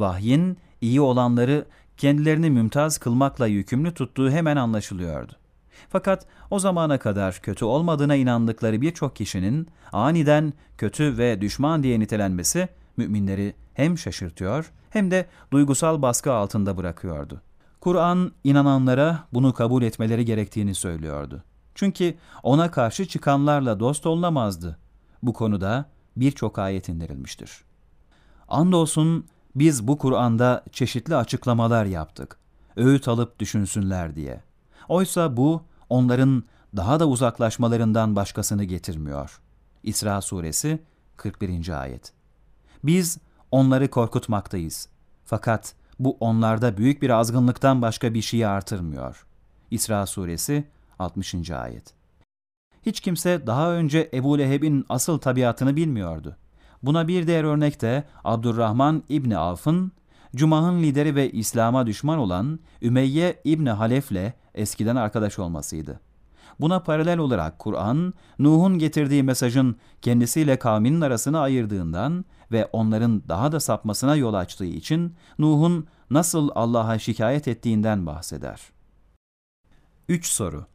Vahyin iyi olanları kendilerini mümtaz kılmakla yükümlü tuttuğu hemen anlaşılıyordu. Fakat o zamana kadar kötü olmadığına inandıkları birçok kişinin aniden kötü ve düşman diye nitelenmesi müminleri hem şaşırtıyor hem de duygusal baskı altında bırakıyordu. Kur'an inananlara bunu kabul etmeleri gerektiğini söylüyordu. Çünkü ona karşı çıkanlarla dost olunamazdı. Bu konuda birçok ayet indirilmiştir. Andolsun biz bu Kur'an'da çeşitli açıklamalar yaptık. Öğüt alıp düşünsünler diye. Oysa bu onların daha da uzaklaşmalarından başkasını getirmiyor. İsra suresi 41. ayet. Biz onları korkutmaktayız. Fakat bu onlarda büyük bir azgınlıktan başka bir şeyi artırmıyor. İsra suresi 60. ayet. Hiç kimse daha önce Ebu Leheb'in asıl tabiatını bilmiyordu. Buna bir diğer örnek de Abdurrahman İbni Avf'ın, Cuma'nın lideri ve İslam'a düşman olan Ümeyye İbni Halef'le eskiden arkadaş olmasıydı. Buna paralel olarak Kur'an, Nuh'un getirdiği mesajın kendisiyle kavminin arasını ayırdığından ve onların daha da sapmasına yol açtığı için Nuh'un nasıl Allah'a şikayet ettiğinden bahseder. 3 soru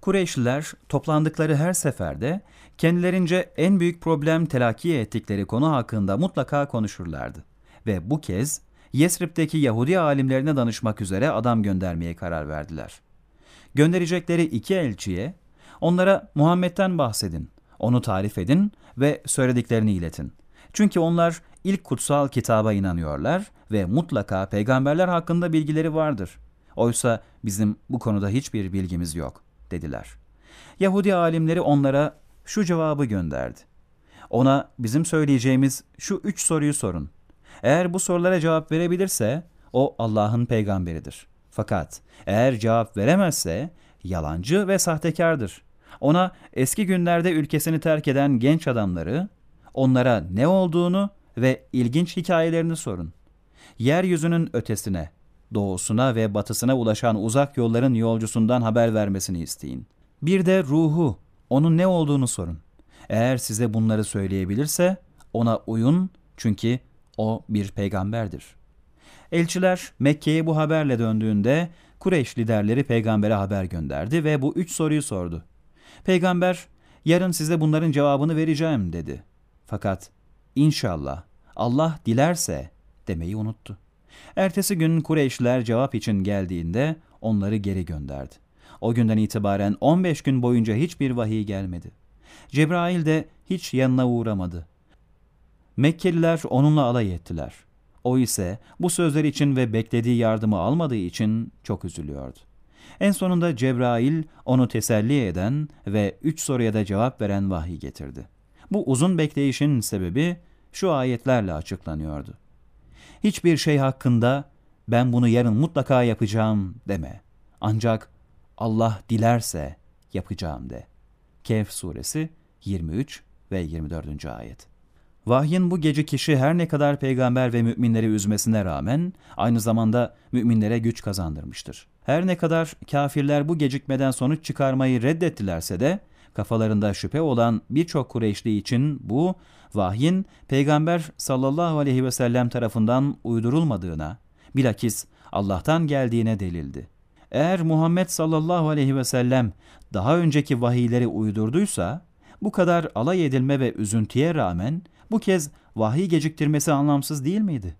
Kureyşliler toplandıkları her seferde kendilerince en büyük problem telakki ettikleri konu hakkında mutlaka konuşurlardı. Ve bu kez Yesrib'deki Yahudi alimlerine danışmak üzere adam göndermeye karar verdiler. Gönderecekleri iki elçiye onlara Muhammed'den bahsedin, onu tarif edin ve söylediklerini iletin. Çünkü onlar ilk kutsal kitaba inanıyorlar ve mutlaka peygamberler hakkında bilgileri vardır. Oysa bizim bu konuda hiçbir bilgimiz yok, dediler. Yahudi alimleri onlara şu cevabı gönderdi. Ona bizim söyleyeceğimiz şu üç soruyu sorun. Eğer bu sorulara cevap verebilirse o Allah'ın peygamberidir. Fakat eğer cevap veremezse yalancı ve sahtekardır. Ona eski günlerde ülkesini terk eden genç adamları, onlara ne olduğunu ve ilginç hikayelerini sorun. Yeryüzünün ötesine, doğusuna ve batısına ulaşan uzak yolların yolcusundan haber vermesini isteyin. Bir de ruhu, onun ne olduğunu sorun. Eğer size bunları söyleyebilirse ona uyun çünkü o bir peygamberdir. Elçiler Mekke'ye bu haberle döndüğünde Kureyş liderleri peygambere haber gönderdi ve bu üç soruyu sordu. Peygamber, yarın size bunların cevabını vereceğim dedi. Fakat inşallah Allah dilerse demeyi unuttu. Ertesi gün Kureyşliler cevap için geldiğinde onları geri gönderdi. O günden itibaren 15 gün boyunca hiçbir vahiy gelmedi. Cebrail de hiç yanına uğramadı. Mekkeliler onunla alay ettiler. O ise bu sözler için ve beklediği yardımı almadığı için çok üzülüyordu. En sonunda Cebrail onu teselli eden ve üç soruya da cevap veren vahiy getirdi. Bu uzun bekleyişin sebebi şu ayetlerle açıklanıyordu. Hiçbir şey hakkında ben bunu yarın mutlaka yapacağım deme. Ancak Allah dilerse yapacağım de. Kehf suresi 23 ve 24. ayet. Vahyin bu gece kişi her ne kadar peygamber ve müminleri üzmesine rağmen aynı zamanda müminlere güç kazandırmıştır. Her ne kadar kafirler bu gecikmeden sonuç çıkarmayı reddettilerse de kafalarında şüphe olan birçok Kureyşli için bu vahyin peygamber sallallahu aleyhi ve sellem tarafından uydurulmadığına, bilakis Allah'tan geldiğine delildi. Eğer Muhammed sallallahu aleyhi ve sellem daha önceki vahiyleri uydurduysa, bu kadar alay edilme ve üzüntüye rağmen bu kez vahiy geciktirmesi anlamsız değil miydi?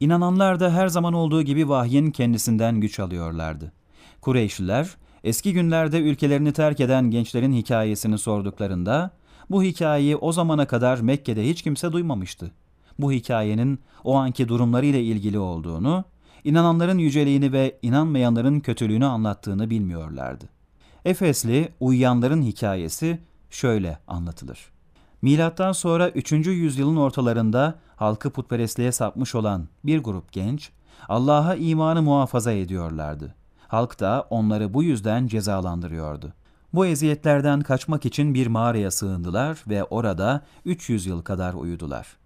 İnananlar da her zaman olduğu gibi vahyin kendisinden güç alıyorlardı. Kureyşliler, eski günlerde ülkelerini terk eden gençlerin hikayesini sorduklarında, bu hikayeyi o zamana kadar Mekke'de hiç kimse duymamıştı. Bu hikayenin o anki durumlarıyla ilgili olduğunu, inananların yüceliğini ve inanmayanların kötülüğünü anlattığını bilmiyorlardı. Efesli uyuyanların hikayesi şöyle anlatılır. Milattan sonra 3. yüzyılın ortalarında halkı putperestliğe sapmış olan bir grup genç Allah'a imanı muhafaza ediyorlardı. Halk da onları bu yüzden cezalandırıyordu. Bu eziyetlerden kaçmak için bir mağaraya sığındılar ve orada 300 yıl kadar uyudular.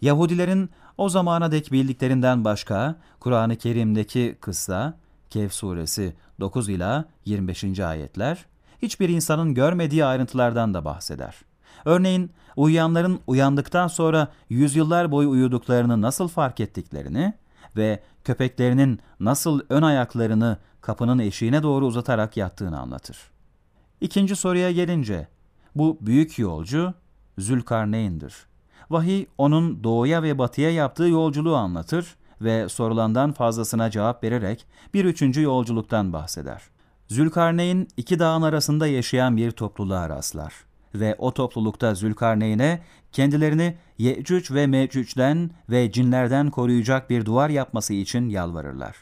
Yahudilerin o zamana dek bildiklerinden başka Kur'an-ı Kerim'deki kıssa Kehf suresi 9 ila 25. ayetler hiçbir insanın görmediği ayrıntılardan da bahseder. Örneğin uyuyanların uyandıktan sonra yüzyıllar boyu uyuduklarını nasıl fark ettiklerini ve köpeklerinin nasıl ön ayaklarını kapının eşiğine doğru uzatarak yattığını anlatır. İkinci soruya gelince, bu büyük yolcu Zülkarneyn'dir. Vahiy onun doğuya ve batıya yaptığı yolculuğu anlatır ve sorulandan fazlasına cevap vererek bir üçüncü yolculuktan bahseder. Zülkarneyn iki dağın arasında yaşayan bir topluluğa rastlar ve o toplulukta Zülkarneyn'e kendilerini Yecüc ve Mecüc'den ve cinlerden koruyacak bir duvar yapması için yalvarırlar.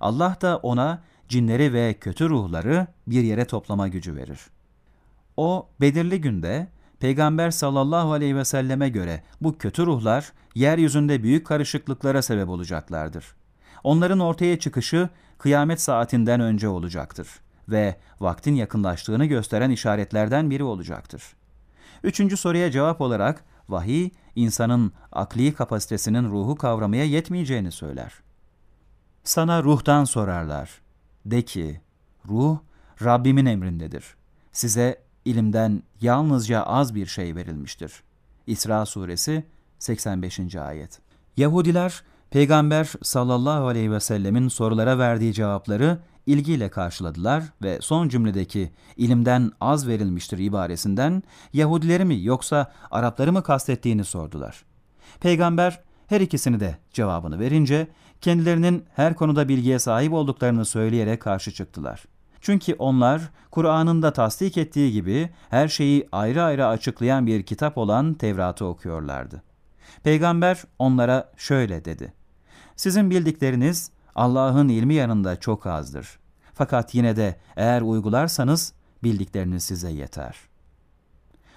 Allah da ona cinleri ve kötü ruhları bir yere toplama gücü verir. O belirli günde Peygamber sallallahu aleyhi ve selleme göre bu kötü ruhlar yeryüzünde büyük karışıklıklara sebep olacaklardır. Onların ortaya çıkışı kıyamet saatinden önce olacaktır ve vaktin yakınlaştığını gösteren işaretlerden biri olacaktır. Üçüncü soruya cevap olarak vahiy, insanın akli kapasitesinin ruhu kavramaya yetmeyeceğini söyler. Sana ruhtan sorarlar. De ki, ruh Rabbimin emrindedir. Size ilimden yalnızca az bir şey verilmiştir. İsra suresi 85. ayet. Yahudiler Peygamber sallallahu aleyhi ve sellemin sorulara verdiği cevapları ilgiyle karşıladılar ve son cümledeki ilimden az verilmiştir ibaresinden Yahudileri mi yoksa Arapları mı kastettiğini sordular. Peygamber her ikisini de cevabını verince kendilerinin her konuda bilgiye sahip olduklarını söyleyerek karşı çıktılar. Çünkü onlar Kur'an'ın da tasdik ettiği gibi her şeyi ayrı ayrı açıklayan bir kitap olan Tevrat'ı okuyorlardı. Peygamber onlara şöyle dedi. Sizin bildikleriniz Allah'ın ilmi yanında çok azdır. Fakat yine de eğer uygularsanız bildikleriniz size yeter.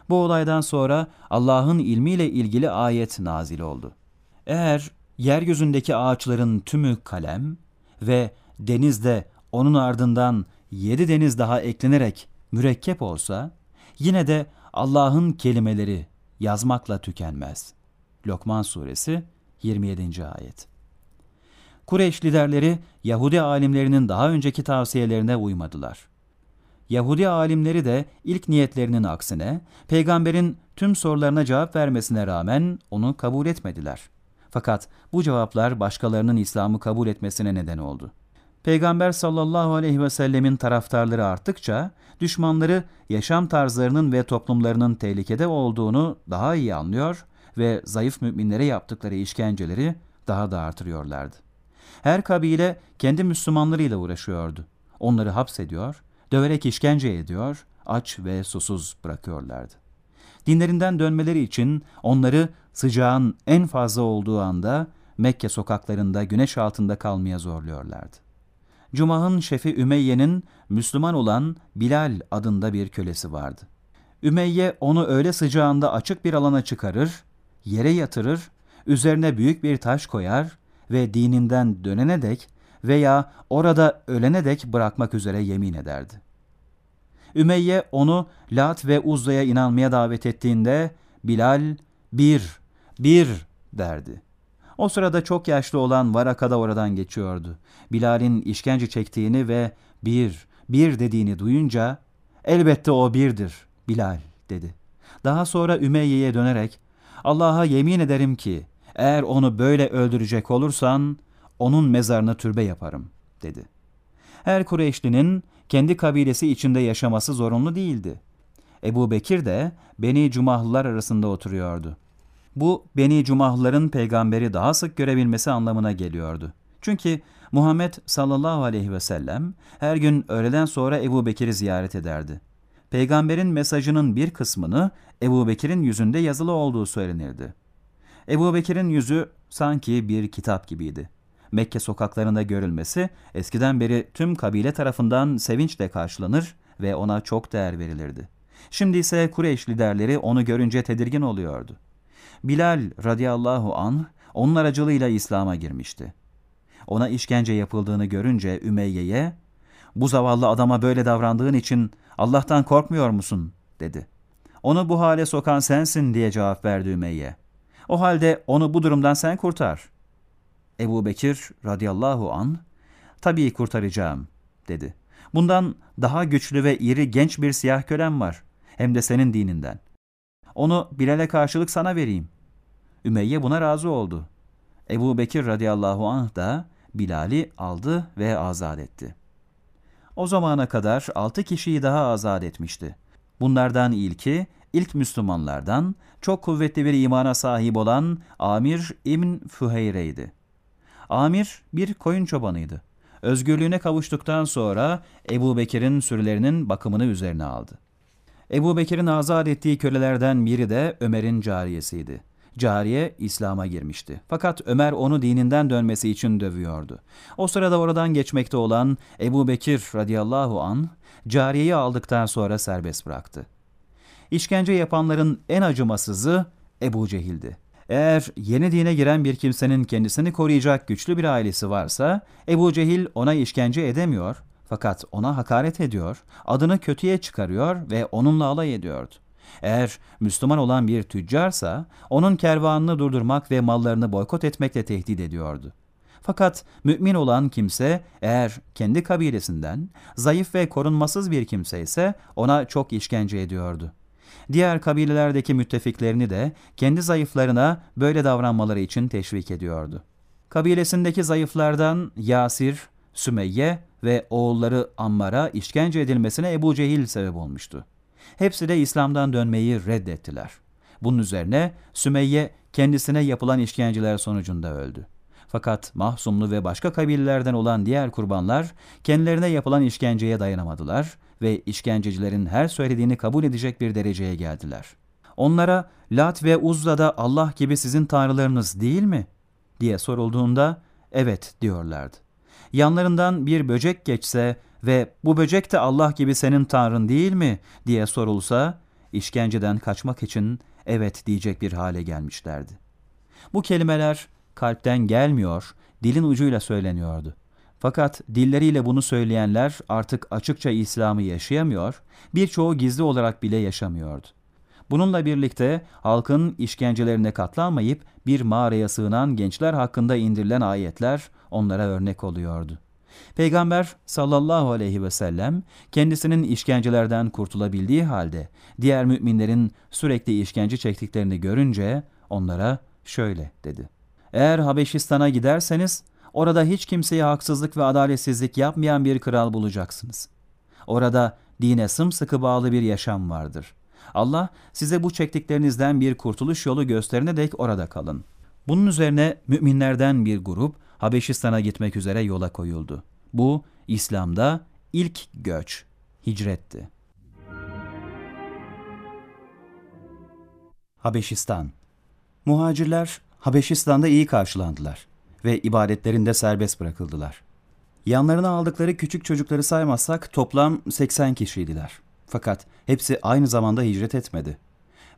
Bu olaydan sonra Allah'ın ilmiyle ilgili ayet nazil oldu. Eğer yeryüzündeki ağaçların tümü kalem ve denizde onun ardından yedi deniz daha eklenerek mürekkep olsa, yine de Allah'ın kelimeleri yazmakla tükenmez. Lokman Suresi 27. Ayet Kureyş liderleri Yahudi alimlerinin daha önceki tavsiyelerine uymadılar. Yahudi alimleri de ilk niyetlerinin aksine peygamberin tüm sorularına cevap vermesine rağmen onu kabul etmediler. Fakat bu cevaplar başkalarının İslam'ı kabul etmesine neden oldu. Peygamber sallallahu aleyhi ve sellemin taraftarları arttıkça düşmanları yaşam tarzlarının ve toplumlarının tehlikede olduğunu daha iyi anlıyor ve zayıf müminlere yaptıkları işkenceleri daha da artırıyorlardı. Her kabile kendi Müslümanlarıyla uğraşıyordu. Onları hapsediyor, döverek işkence ediyor, aç ve susuz bırakıyorlardı. Dinlerinden dönmeleri için onları sıcağın en fazla olduğu anda Mekke sokaklarında güneş altında kalmaya zorluyorlardı. Cumah'ın şefi Ümeyye'nin Müslüman olan Bilal adında bir kölesi vardı. Ümeyye onu öyle sıcağında açık bir alana çıkarır, yere yatırır, üzerine büyük bir taş koyar ve dininden dönene dek veya orada ölene dek bırakmak üzere yemin ederdi. Ümeyye onu Lat ve Uzza'ya inanmaya davet ettiğinde Bilal bir, bir derdi. O sırada çok yaşlı olan Varaka da oradan geçiyordu. Bilal'in işkence çektiğini ve bir, bir dediğini duyunca elbette o birdir Bilal dedi. Daha sonra Ümeyye'ye dönerek Allah'a yemin ederim ki eğer onu böyle öldürecek olursan onun mezarını türbe yaparım dedi. Her Kureyşlinin kendi kabilesi içinde yaşaması zorunlu değildi. Ebu Bekir de Beni Cumahlılar arasında oturuyordu. Bu Beni Cumahlıların peygamberi daha sık görebilmesi anlamına geliyordu. Çünkü Muhammed sallallahu aleyhi ve sellem her gün öğleden sonra Ebu Bekir'i ziyaret ederdi. Peygamberin mesajının bir kısmını Ebu Bekir'in yüzünde yazılı olduğu söylenirdi. Ebu Bekir'in yüzü sanki bir kitap gibiydi. Mekke sokaklarında görülmesi eskiden beri tüm kabile tarafından sevinçle karşılanır ve ona çok değer verilirdi. Şimdi ise Kureyş liderleri onu görünce tedirgin oluyordu. Bilal radıyallahu an onun aracılığıyla İslam'a girmişti. Ona işkence yapıldığını görünce Ümeyye'ye, bu zavallı adama böyle davrandığın için Allah'tan korkmuyor musun? dedi. Onu bu hale sokan sensin diye cevap verdi Ümeyye. O halde onu bu durumdan sen kurtar. Ebu Bekir radıyallahu an, tabii kurtaracağım dedi. Bundan daha güçlü ve iri genç bir siyah kölem var. Hem de senin dininden. Onu Bilal'e karşılık sana vereyim. Ümeyye buna razı oldu. Ebu Bekir radıyallahu anh da Bilal'i aldı ve azat etti. O zamana kadar altı kişiyi daha azat etmişti. Bunlardan ilki, ilk Müslümanlardan çok kuvvetli bir imana sahip olan Amir İbn Füheyre'ydi. Amir bir koyun çobanıydı. Özgürlüğüne kavuştuktan sonra Ebu Bekir'in sürülerinin bakımını üzerine aldı. Ebu Bekir'in azat ettiği kölelerden biri de Ömer'in cariyesiydi. Cariye İslam'a girmişti. Fakat Ömer onu dininden dönmesi için dövüyordu. O sırada oradan geçmekte olan Ebu Bekir radıyallahu an cariyeyi aldıktan sonra serbest bıraktı. İşkence yapanların en acımasızı Ebu Cehil'di. Eğer yeni dine giren bir kimsenin kendisini koruyacak güçlü bir ailesi varsa, Ebu Cehil ona işkence edemiyor, fakat ona hakaret ediyor, adını kötüye çıkarıyor ve onunla alay ediyordu. Eğer Müslüman olan bir tüccarsa, onun kervanını durdurmak ve mallarını boykot etmekle tehdit ediyordu. Fakat mümin olan kimse eğer kendi kabilesinden zayıf ve korunmasız bir kimse ise ona çok işkence ediyordu. Diğer kabilelerdeki müttefiklerini de kendi zayıflarına böyle davranmaları için teşvik ediyordu. Kabilesindeki zayıflardan Yasir, Sümeyye ve oğulları Ammar'a işkence edilmesine Ebu Cehil sebep olmuştu. Hepsi de İslam'dan dönmeyi reddettiler. Bunun üzerine Sümeyye kendisine yapılan işkenceler sonucunda öldü. Fakat Mahsumlu ve başka kabilelerden olan diğer kurbanlar kendilerine yapılan işkenceye dayanamadılar ve işkencecilerin her söylediğini kabul edecek bir dereceye geldiler. Onlara Lat ve Uzza da Allah gibi sizin tanrılarınız değil mi? diye sorulduğunda evet diyorlardı. Yanlarından bir böcek geçse ve bu böcek de Allah gibi senin tanrın değil mi diye sorulsa işkenceden kaçmak için evet diyecek bir hale gelmişlerdi. Bu kelimeler kalpten gelmiyor, dilin ucuyla söyleniyordu. Fakat dilleriyle bunu söyleyenler artık açıkça İslam'ı yaşayamıyor, birçoğu gizli olarak bile yaşamıyordu. Bununla birlikte halkın işkencelerine katlanmayıp bir mağaraya sığınan gençler hakkında indirilen ayetler onlara örnek oluyordu. Peygamber sallallahu aleyhi ve sellem kendisinin işkencelerden kurtulabildiği halde diğer müminlerin sürekli işkence çektiklerini görünce onlara şöyle dedi. Eğer Habeşistan'a giderseniz orada hiç kimseye haksızlık ve adaletsizlik yapmayan bir kral bulacaksınız. Orada dine sımsıkı bağlı bir yaşam vardır. Allah size bu çektiklerinizden bir kurtuluş yolu gösterene dek orada kalın. Bunun üzerine müminlerden bir grup Habeşistan'a gitmek üzere yola koyuldu. Bu İslam'da ilk göç, hicretti. Habeşistan Muhacirler Habeşistan'da iyi karşılandılar ve ibadetlerinde serbest bırakıldılar. Yanlarına aldıkları küçük çocukları saymazsak toplam 80 kişiydiler. Fakat hepsi aynı zamanda hicret etmedi.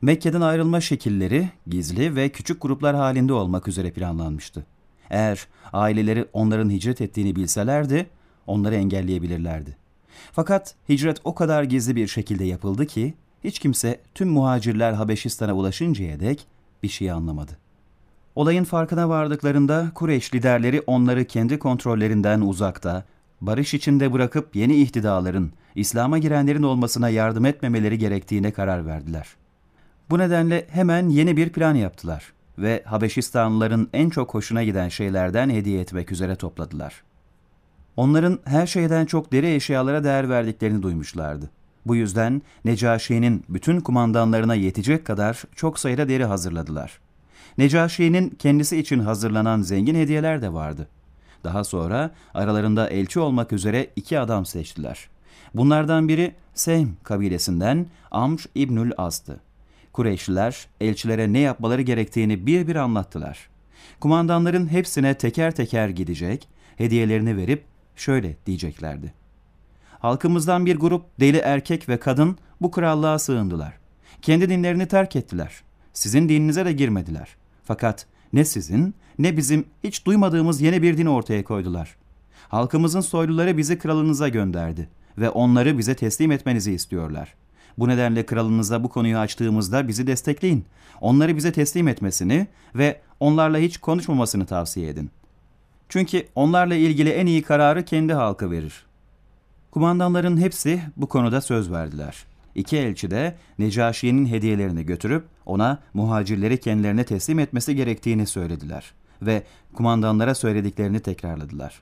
Mekke'den ayrılma şekilleri gizli ve küçük gruplar halinde olmak üzere planlanmıştı. Eğer aileleri onların hicret ettiğini bilselerdi, onları engelleyebilirlerdi. Fakat hicret o kadar gizli bir şekilde yapıldı ki, hiç kimse tüm muhacirler Habeşistan'a ulaşıncaya dek bir şey anlamadı. Olayın farkına vardıklarında Kureyş liderleri onları kendi kontrollerinden uzakta, barış içinde bırakıp yeni ihtidaların, İslam'a girenlerin olmasına yardım etmemeleri gerektiğine karar verdiler. Bu nedenle hemen yeni bir plan yaptılar ve Habeşistanlıların en çok hoşuna giden şeylerden hediye etmek üzere topladılar. Onların her şeyden çok deri eşyalara değer verdiklerini duymuşlardı. Bu yüzden Necaşi'nin bütün kumandanlarına yetecek kadar çok sayıda deri hazırladılar. Necaşi'nin kendisi için hazırlanan zengin hediyeler de vardı. Daha sonra aralarında elçi olmak üzere iki adam seçtiler. Bunlardan biri Sehm kabilesinden Amr İbnül Az'dı. Kureyşliler elçilere ne yapmaları gerektiğini bir bir anlattılar. Kumandanların hepsine teker teker gidecek, hediyelerini verip şöyle diyeceklerdi. Halkımızdan bir grup deli erkek ve kadın bu krallığa sığındılar. Kendi dinlerini terk ettiler. Sizin dininize de girmediler. Fakat ne sizin ne bizim hiç duymadığımız yeni bir din ortaya koydular. Halkımızın soyluları bizi kralınıza gönderdi ve onları bize teslim etmenizi istiyorlar. Bu nedenle kralınıza bu konuyu açtığımızda bizi destekleyin. Onları bize teslim etmesini ve onlarla hiç konuşmamasını tavsiye edin. Çünkü onlarla ilgili en iyi kararı kendi halkı verir. Kumandanların hepsi bu konuda söz verdiler. İki elçi de Necaşi'nin hediyelerini götürüp ona muhacirleri kendilerine teslim etmesi gerektiğini söylediler ve kumandanlara söylediklerini tekrarladılar.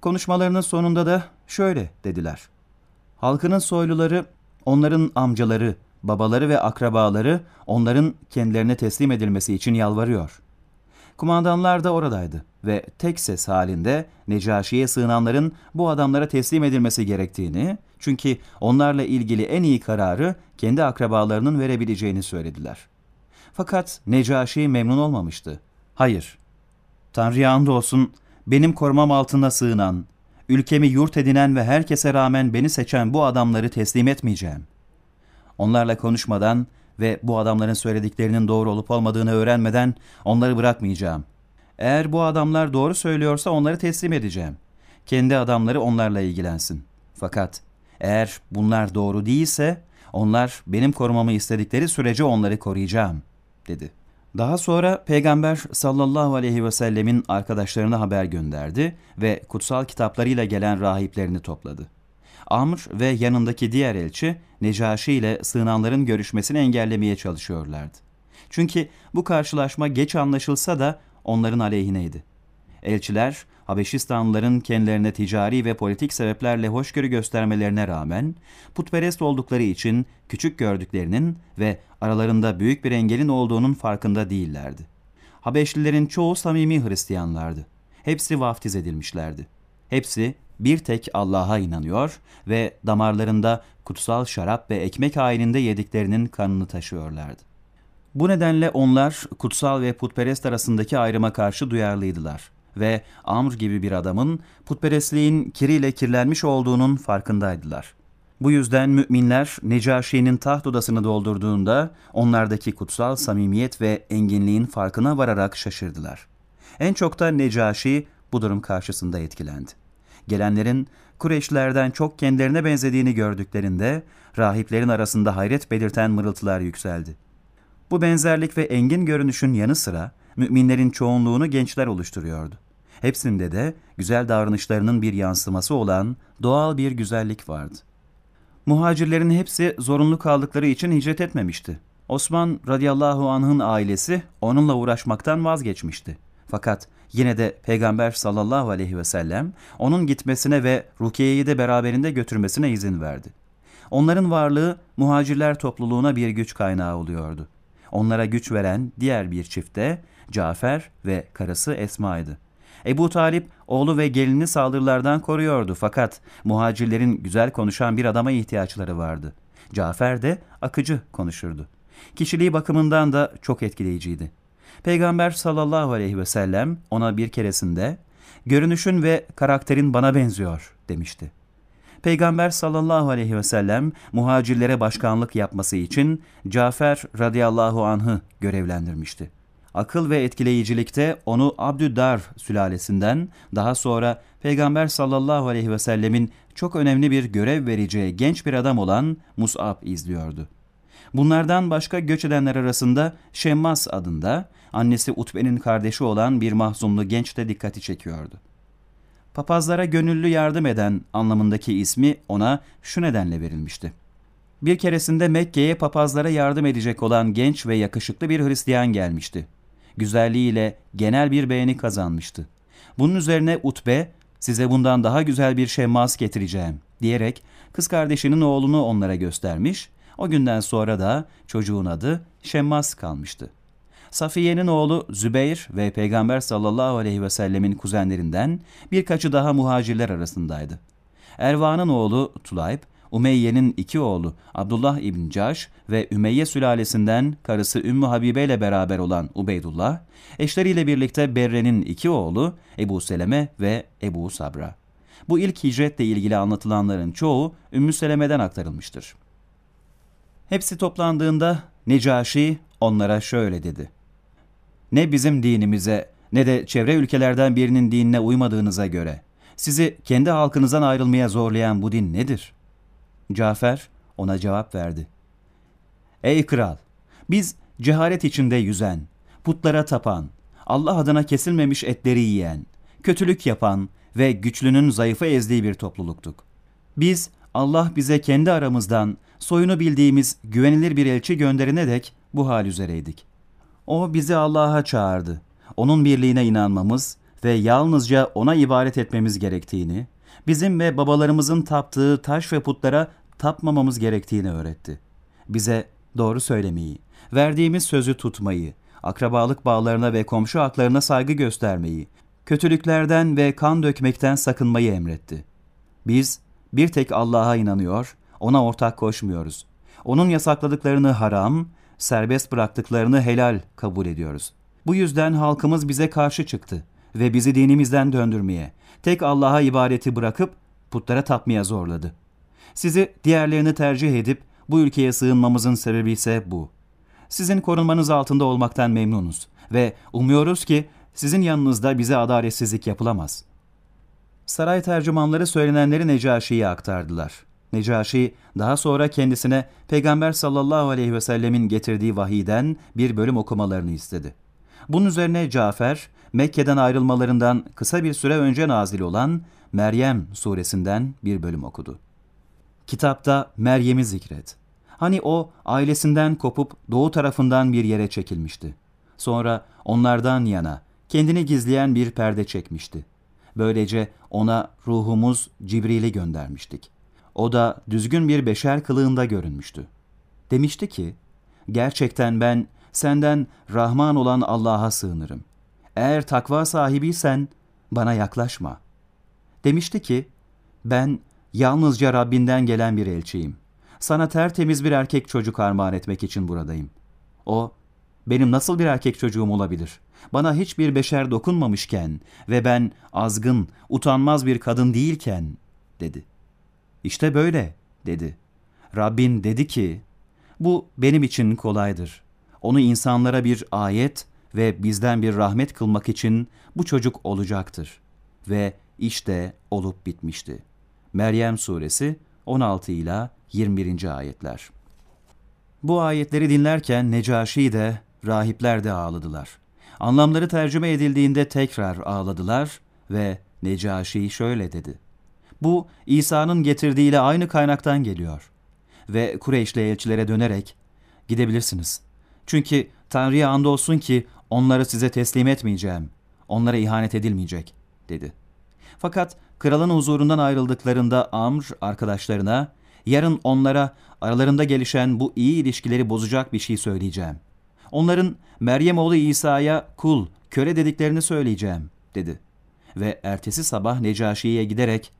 Konuşmalarının sonunda da şöyle dediler. Halkının soyluları, onların amcaları, babaları ve akrabaları onların kendilerine teslim edilmesi için yalvarıyor. Kumandanlar da oradaydı ve tek ses halinde Necaşi'ye sığınanların bu adamlara teslim edilmesi gerektiğini, çünkü onlarla ilgili en iyi kararı kendi akrabalarının verebileceğini söylediler. Fakat Necaşi memnun olmamıştı. Hayır, Tanrı'ya andolsun benim korumam altında sığınan, ülkemi yurt edinen ve herkese rağmen beni seçen bu adamları teslim etmeyeceğim. Onlarla konuşmadan ve bu adamların söylediklerinin doğru olup olmadığını öğrenmeden onları bırakmayacağım. Eğer bu adamlar doğru söylüyorsa onları teslim edeceğim. Kendi adamları onlarla ilgilensin. Fakat eğer bunlar doğru değilse onlar benim korumamı istedikleri sürece onları koruyacağım, dedi. Daha sonra Peygamber sallallahu aleyhi ve sellemin arkadaşlarına haber gönderdi ve kutsal kitaplarıyla gelen rahiplerini topladı. Amr ve yanındaki diğer elçi Necaşi ile sığınanların görüşmesini engellemeye çalışıyorlardı. Çünkü bu karşılaşma geç anlaşılsa da onların aleyhineydi. Elçiler, Habeşistanlıların kendilerine ticari ve politik sebeplerle hoşgörü göstermelerine rağmen, putperest oldukları için küçük gördüklerinin ve aralarında büyük bir engelin olduğunun farkında değillerdi. Habeşlilerin çoğu samimi Hristiyanlardı. Hepsi vaftiz edilmişlerdi. Hepsi bir tek Allah'a inanıyor ve damarlarında kutsal şarap ve ekmek halinde yediklerinin kanını taşıyorlardı. Bu nedenle onlar kutsal ve putperest arasındaki ayrıma karşı duyarlıydılar ve Amr gibi bir adamın putperestliğin kiriyle kirlenmiş olduğunun farkındaydılar. Bu yüzden müminler Necaşi'nin taht odasını doldurduğunda onlardaki kutsal samimiyet ve enginliğin farkına vararak şaşırdılar. En çok da Necaşi bu durum karşısında etkilendi. Gelenlerin Kureyşlilerden çok kendilerine benzediğini gördüklerinde rahiplerin arasında hayret belirten mırıltılar yükseldi. Bu benzerlik ve engin görünüşün yanı sıra müminlerin çoğunluğunu gençler oluşturuyordu. Hepsinde de güzel davranışlarının bir yansıması olan doğal bir güzellik vardı. Muhacirlerin hepsi zorunlu kaldıkları için hicret etmemişti. Osman radıyallahu anh'ın ailesi onunla uğraşmaktan vazgeçmişti. Fakat yine de Peygamber sallallahu aleyhi ve sellem onun gitmesine ve Rukiye'yi de beraberinde götürmesine izin verdi. Onların varlığı muhacirler topluluğuna bir güç kaynağı oluyordu. Onlara güç veren diğer bir çifte Cafer ve karısı Esma'ydı. Ebu Talip oğlu ve gelini saldırılardan koruyordu fakat muhacirlerin güzel konuşan bir adama ihtiyaçları vardı. Cafer de akıcı konuşurdu. Kişiliği bakımından da çok etkileyiciydi. Peygamber sallallahu aleyhi ve sellem ona bir keresinde görünüşün ve karakterin bana benziyor demişti. Peygamber sallallahu aleyhi ve sellem muhacirlere başkanlık yapması için Cafer radıyallahu anh'ı görevlendirmişti. Akıl ve etkileyicilikte onu Abdüddar sülalesinden daha sonra Peygamber sallallahu aleyhi ve sellemin çok önemli bir görev vereceği genç bir adam olan Mus'ab izliyordu. Bunlardan başka göç edenler arasında Şemmas adında annesi Utbe'nin kardeşi olan bir mahzumlu genç de dikkati çekiyordu. Papazlara gönüllü yardım eden anlamındaki ismi ona şu nedenle verilmişti. Bir keresinde Mekke'ye papazlara yardım edecek olan genç ve yakışıklı bir Hristiyan gelmişti. Güzelliğiyle genel bir beğeni kazanmıştı. Bunun üzerine Utbe, size bundan daha güzel bir şemmas getireceğim diyerek kız kardeşinin oğlunu onlara göstermiş, o günden sonra da çocuğun adı Şemmas kalmıştı. Safiye'nin oğlu Zübeyir ve Peygamber sallallahu aleyhi ve sellemin kuzenlerinden birkaçı daha muhacirler arasındaydı. Ervan'ın oğlu Tulayb, Umeyye'nin iki oğlu Abdullah İbn Caş ve Ümeyye sülalesinden karısı Ümmü Habibe ile beraber olan Ubeydullah, eşleriyle birlikte Berre'nin iki oğlu Ebu Seleme ve Ebu Sabra. Bu ilk hicretle ilgili anlatılanların çoğu Ümmü Seleme'den aktarılmıştır. Hepsi toplandığında Necaşi onlara şöyle dedi. Ne bizim dinimize ne de çevre ülkelerden birinin dinine uymadığınıza göre sizi kendi halkınızdan ayrılmaya zorlayan bu din nedir? Cafer ona cevap verdi. Ey kral! Biz cehalet içinde yüzen, putlara tapan, Allah adına kesilmemiş etleri yiyen, kötülük yapan ve güçlünün zayıfı ezdiği bir topluluktuk. Biz Allah bize kendi aramızdan soyunu bildiğimiz güvenilir bir elçi gönderene dek bu hal üzereydik. O bizi Allah'a çağırdı. Onun birliğine inanmamız ve yalnızca ona ibadet etmemiz gerektiğini, bizim ve babalarımızın taptığı taş ve putlara tapmamamız gerektiğini öğretti. Bize doğru söylemeyi, verdiğimiz sözü tutmayı, akrabalık bağlarına ve komşu haklarına saygı göstermeyi, kötülüklerden ve kan dökmekten sakınmayı emretti. Biz bir tek Allah'a inanıyor, ona ortak koşmuyoruz. Onun yasakladıklarını haram, serbest bıraktıklarını helal kabul ediyoruz. Bu yüzden halkımız bize karşı çıktı ve bizi dinimizden döndürmeye, tek Allah'a ibadeti bırakıp putlara tapmaya zorladı. Sizi diğerlerini tercih edip bu ülkeye sığınmamızın sebebi ise bu. Sizin korunmanız altında olmaktan memnunuz ve umuyoruz ki sizin yanınızda bize adaletsizlik yapılamaz. Saray tercümanları söylenenleri Necaşi'ye aktardılar. Necaşi daha sonra kendisine Peygamber sallallahu aleyhi ve sellemin getirdiği vahiden bir bölüm okumalarını istedi. Bunun üzerine Cafer, Mekke'den ayrılmalarından kısa bir süre önce nazil olan Meryem suresinden bir bölüm okudu. Kitapta Meryem'i zikret. Hani o ailesinden kopup doğu tarafından bir yere çekilmişti. Sonra onlardan yana kendini gizleyen bir perde çekmişti. Böylece ona ruhumuz Cibril'i göndermiştik. O da düzgün bir beşer kılığında görünmüştü. Demişti ki, gerçekten ben senden Rahman olan Allah'a sığınırım. Eğer takva sahibiysen bana yaklaşma. Demişti ki, ben yalnızca Rabbinden gelen bir elçiyim. Sana tertemiz bir erkek çocuk armağan etmek için buradayım. O, benim nasıl bir erkek çocuğum olabilir? Bana hiçbir beşer dokunmamışken ve ben azgın, utanmaz bir kadın değilken, dedi. İşte böyle, dedi. Rabbin dedi ki, bu benim için kolaydır. Onu insanlara bir ayet ve bizden bir rahmet kılmak için bu çocuk olacaktır. Ve işte olup bitmişti. Meryem Suresi 16 ila 21. ayetler. Bu ayetleri dinlerken Necaşi de, rahipler de ağladılar. Anlamları tercüme edildiğinde tekrar ağladılar ve Necaşi şöyle dedi. Bu İsa'nın getirdiğiyle aynı kaynaktan geliyor. Ve Kureyşli elçilere dönerek gidebilirsiniz. Çünkü Tanrı'ya andolsun ki onları size teslim etmeyeceğim. Onlara ihanet edilmeyecek dedi. Fakat kralın huzurundan ayrıldıklarında Amr arkadaşlarına yarın onlara aralarında gelişen bu iyi ilişkileri bozacak bir şey söyleyeceğim. Onların Meryem oğlu İsa'ya kul, köle dediklerini söyleyeceğim dedi. Ve ertesi sabah Necaşi'ye giderek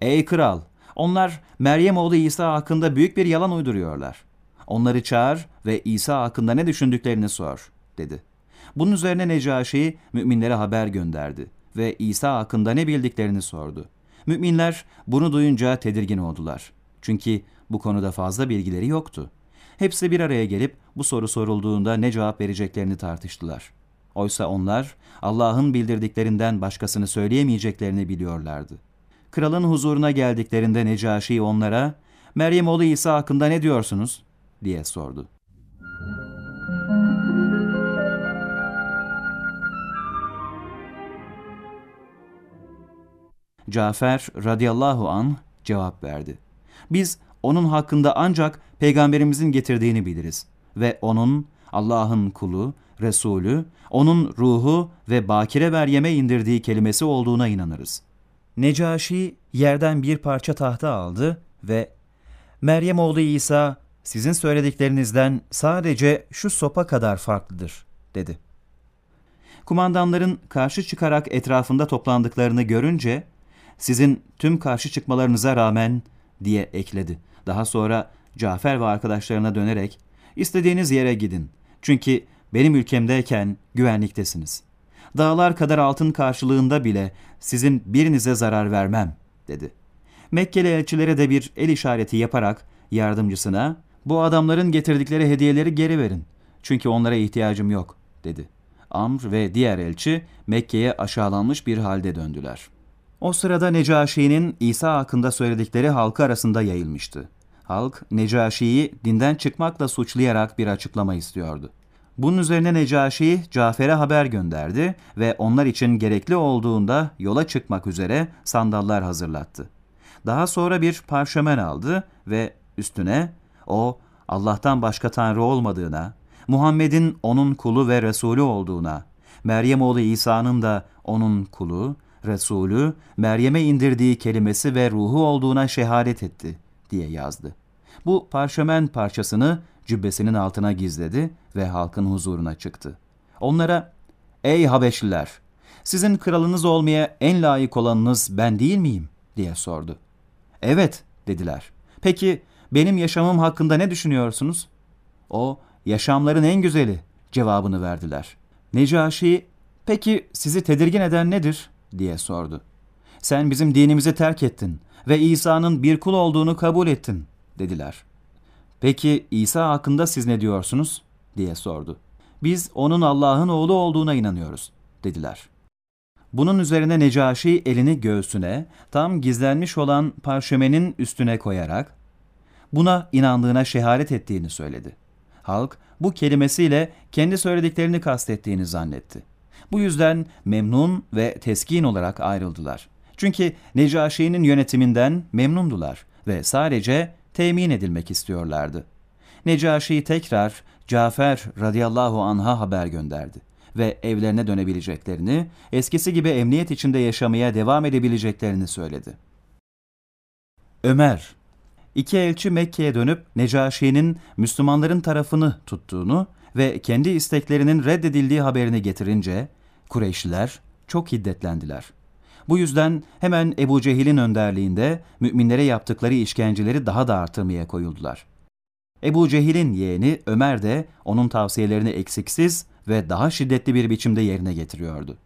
Ey kral! Onlar Meryem oğlu İsa hakkında büyük bir yalan uyduruyorlar. Onları çağır ve İsa hakkında ne düşündüklerini sor, dedi. Bunun üzerine Necaşi müminlere haber gönderdi ve İsa hakkında ne bildiklerini sordu. Müminler bunu duyunca tedirgin oldular. Çünkü bu konuda fazla bilgileri yoktu. Hepsi bir araya gelip bu soru sorulduğunda ne cevap vereceklerini tartıştılar. Oysa onlar Allah'ın bildirdiklerinden başkasını söyleyemeyeceklerini biliyorlardı. Kralın huzuruna geldiklerinde Necaşi onlara, Meryem oğlu İsa hakkında ne diyorsunuz? diye sordu. Cafer radıyallahu an cevap verdi. Biz onun hakkında ancak peygamberimizin getirdiğini biliriz ve onun Allah'ın kulu, Resulü, onun ruhu ve bakire Meryem'e indirdiği kelimesi olduğuna inanırız. Necaşi yerden bir parça tahta aldı ve Meryem oğlu İsa sizin söylediklerinizden sadece şu sopa kadar farklıdır dedi. Kumandanların karşı çıkarak etrafında toplandıklarını görünce sizin tüm karşı çıkmalarınıza rağmen diye ekledi. Daha sonra Cafer ve arkadaşlarına dönerek istediğiniz yere gidin. Çünkü benim ülkemdeyken güvenliktesiniz. Dağlar kadar altın karşılığında bile sizin birinize zarar vermem, dedi. Mekkeli elçilere de bir el işareti yaparak yardımcısına bu adamların getirdikleri hediyeleri geri verin. Çünkü onlara ihtiyacım yok, dedi. Amr ve diğer elçi Mekke'ye aşağılanmış bir halde döndüler. O sırada Necaşi'nin İsa hakkında söyledikleri halkı arasında yayılmıştı. Halk Necaşi'yi dinden çıkmakla suçlayarak bir açıklama istiyordu. Bunun üzerine Necaşi Cafer'e haber gönderdi ve onlar için gerekli olduğunda yola çıkmak üzere sandallar hazırlattı. Daha sonra bir parşömen aldı ve üstüne o Allah'tan başka Tanrı olmadığına, Muhammed'in onun kulu ve Resulü olduğuna, Meryem oğlu İsa'nın da onun kulu, Resulü, Meryem'e indirdiği kelimesi ve ruhu olduğuna şehadet etti diye yazdı. Bu parşömen parçasını cübbesinin altına gizledi ve halkın huzuruna çıktı. Onlara, ''Ey Habeşliler, sizin kralınız olmaya en layık olanınız ben değil miyim?'' diye sordu. ''Evet'' dediler. ''Peki benim yaşamım hakkında ne düşünüyorsunuz?'' O, ''Yaşamların en güzeli'' cevabını verdiler. Necaşi, ''Peki sizi tedirgin eden nedir?'' Diye sordu. ''Sen bizim dinimizi terk ettin ve İsa'nın bir kul olduğunu kabul ettin.'' dediler. ''Peki İsa hakkında siz ne diyorsunuz?'' diye sordu. ''Biz onun Allah'ın oğlu olduğuna inanıyoruz.'' dediler. Bunun üzerine Necaşi elini göğsüne, tam gizlenmiş olan parşömenin üstüne koyarak, buna inandığına şehadet ettiğini söyledi. Halk bu kelimesiyle kendi söylediklerini kastettiğini zannetti. Bu yüzden memnun ve teskin olarak ayrıldılar. Çünkü Necaşi'nin yönetiminden memnundular ve sadece temin edilmek istiyorlardı. Necaşi tekrar Cafer radıyallahu anha haber gönderdi ve evlerine dönebileceklerini, eskisi gibi emniyet içinde yaşamaya devam edebileceklerini söyledi. Ömer İki elçi Mekke'ye dönüp Necaşi'nin Müslümanların tarafını tuttuğunu ve kendi isteklerinin reddedildiği haberini getirince Kureyşliler çok hiddetlendiler. Bu yüzden hemen Ebu Cehil'in önderliğinde müminlere yaptıkları işkenceleri daha da artırmaya koyuldular. Ebu Cehil'in yeğeni Ömer de onun tavsiyelerini eksiksiz ve daha şiddetli bir biçimde yerine getiriyordu.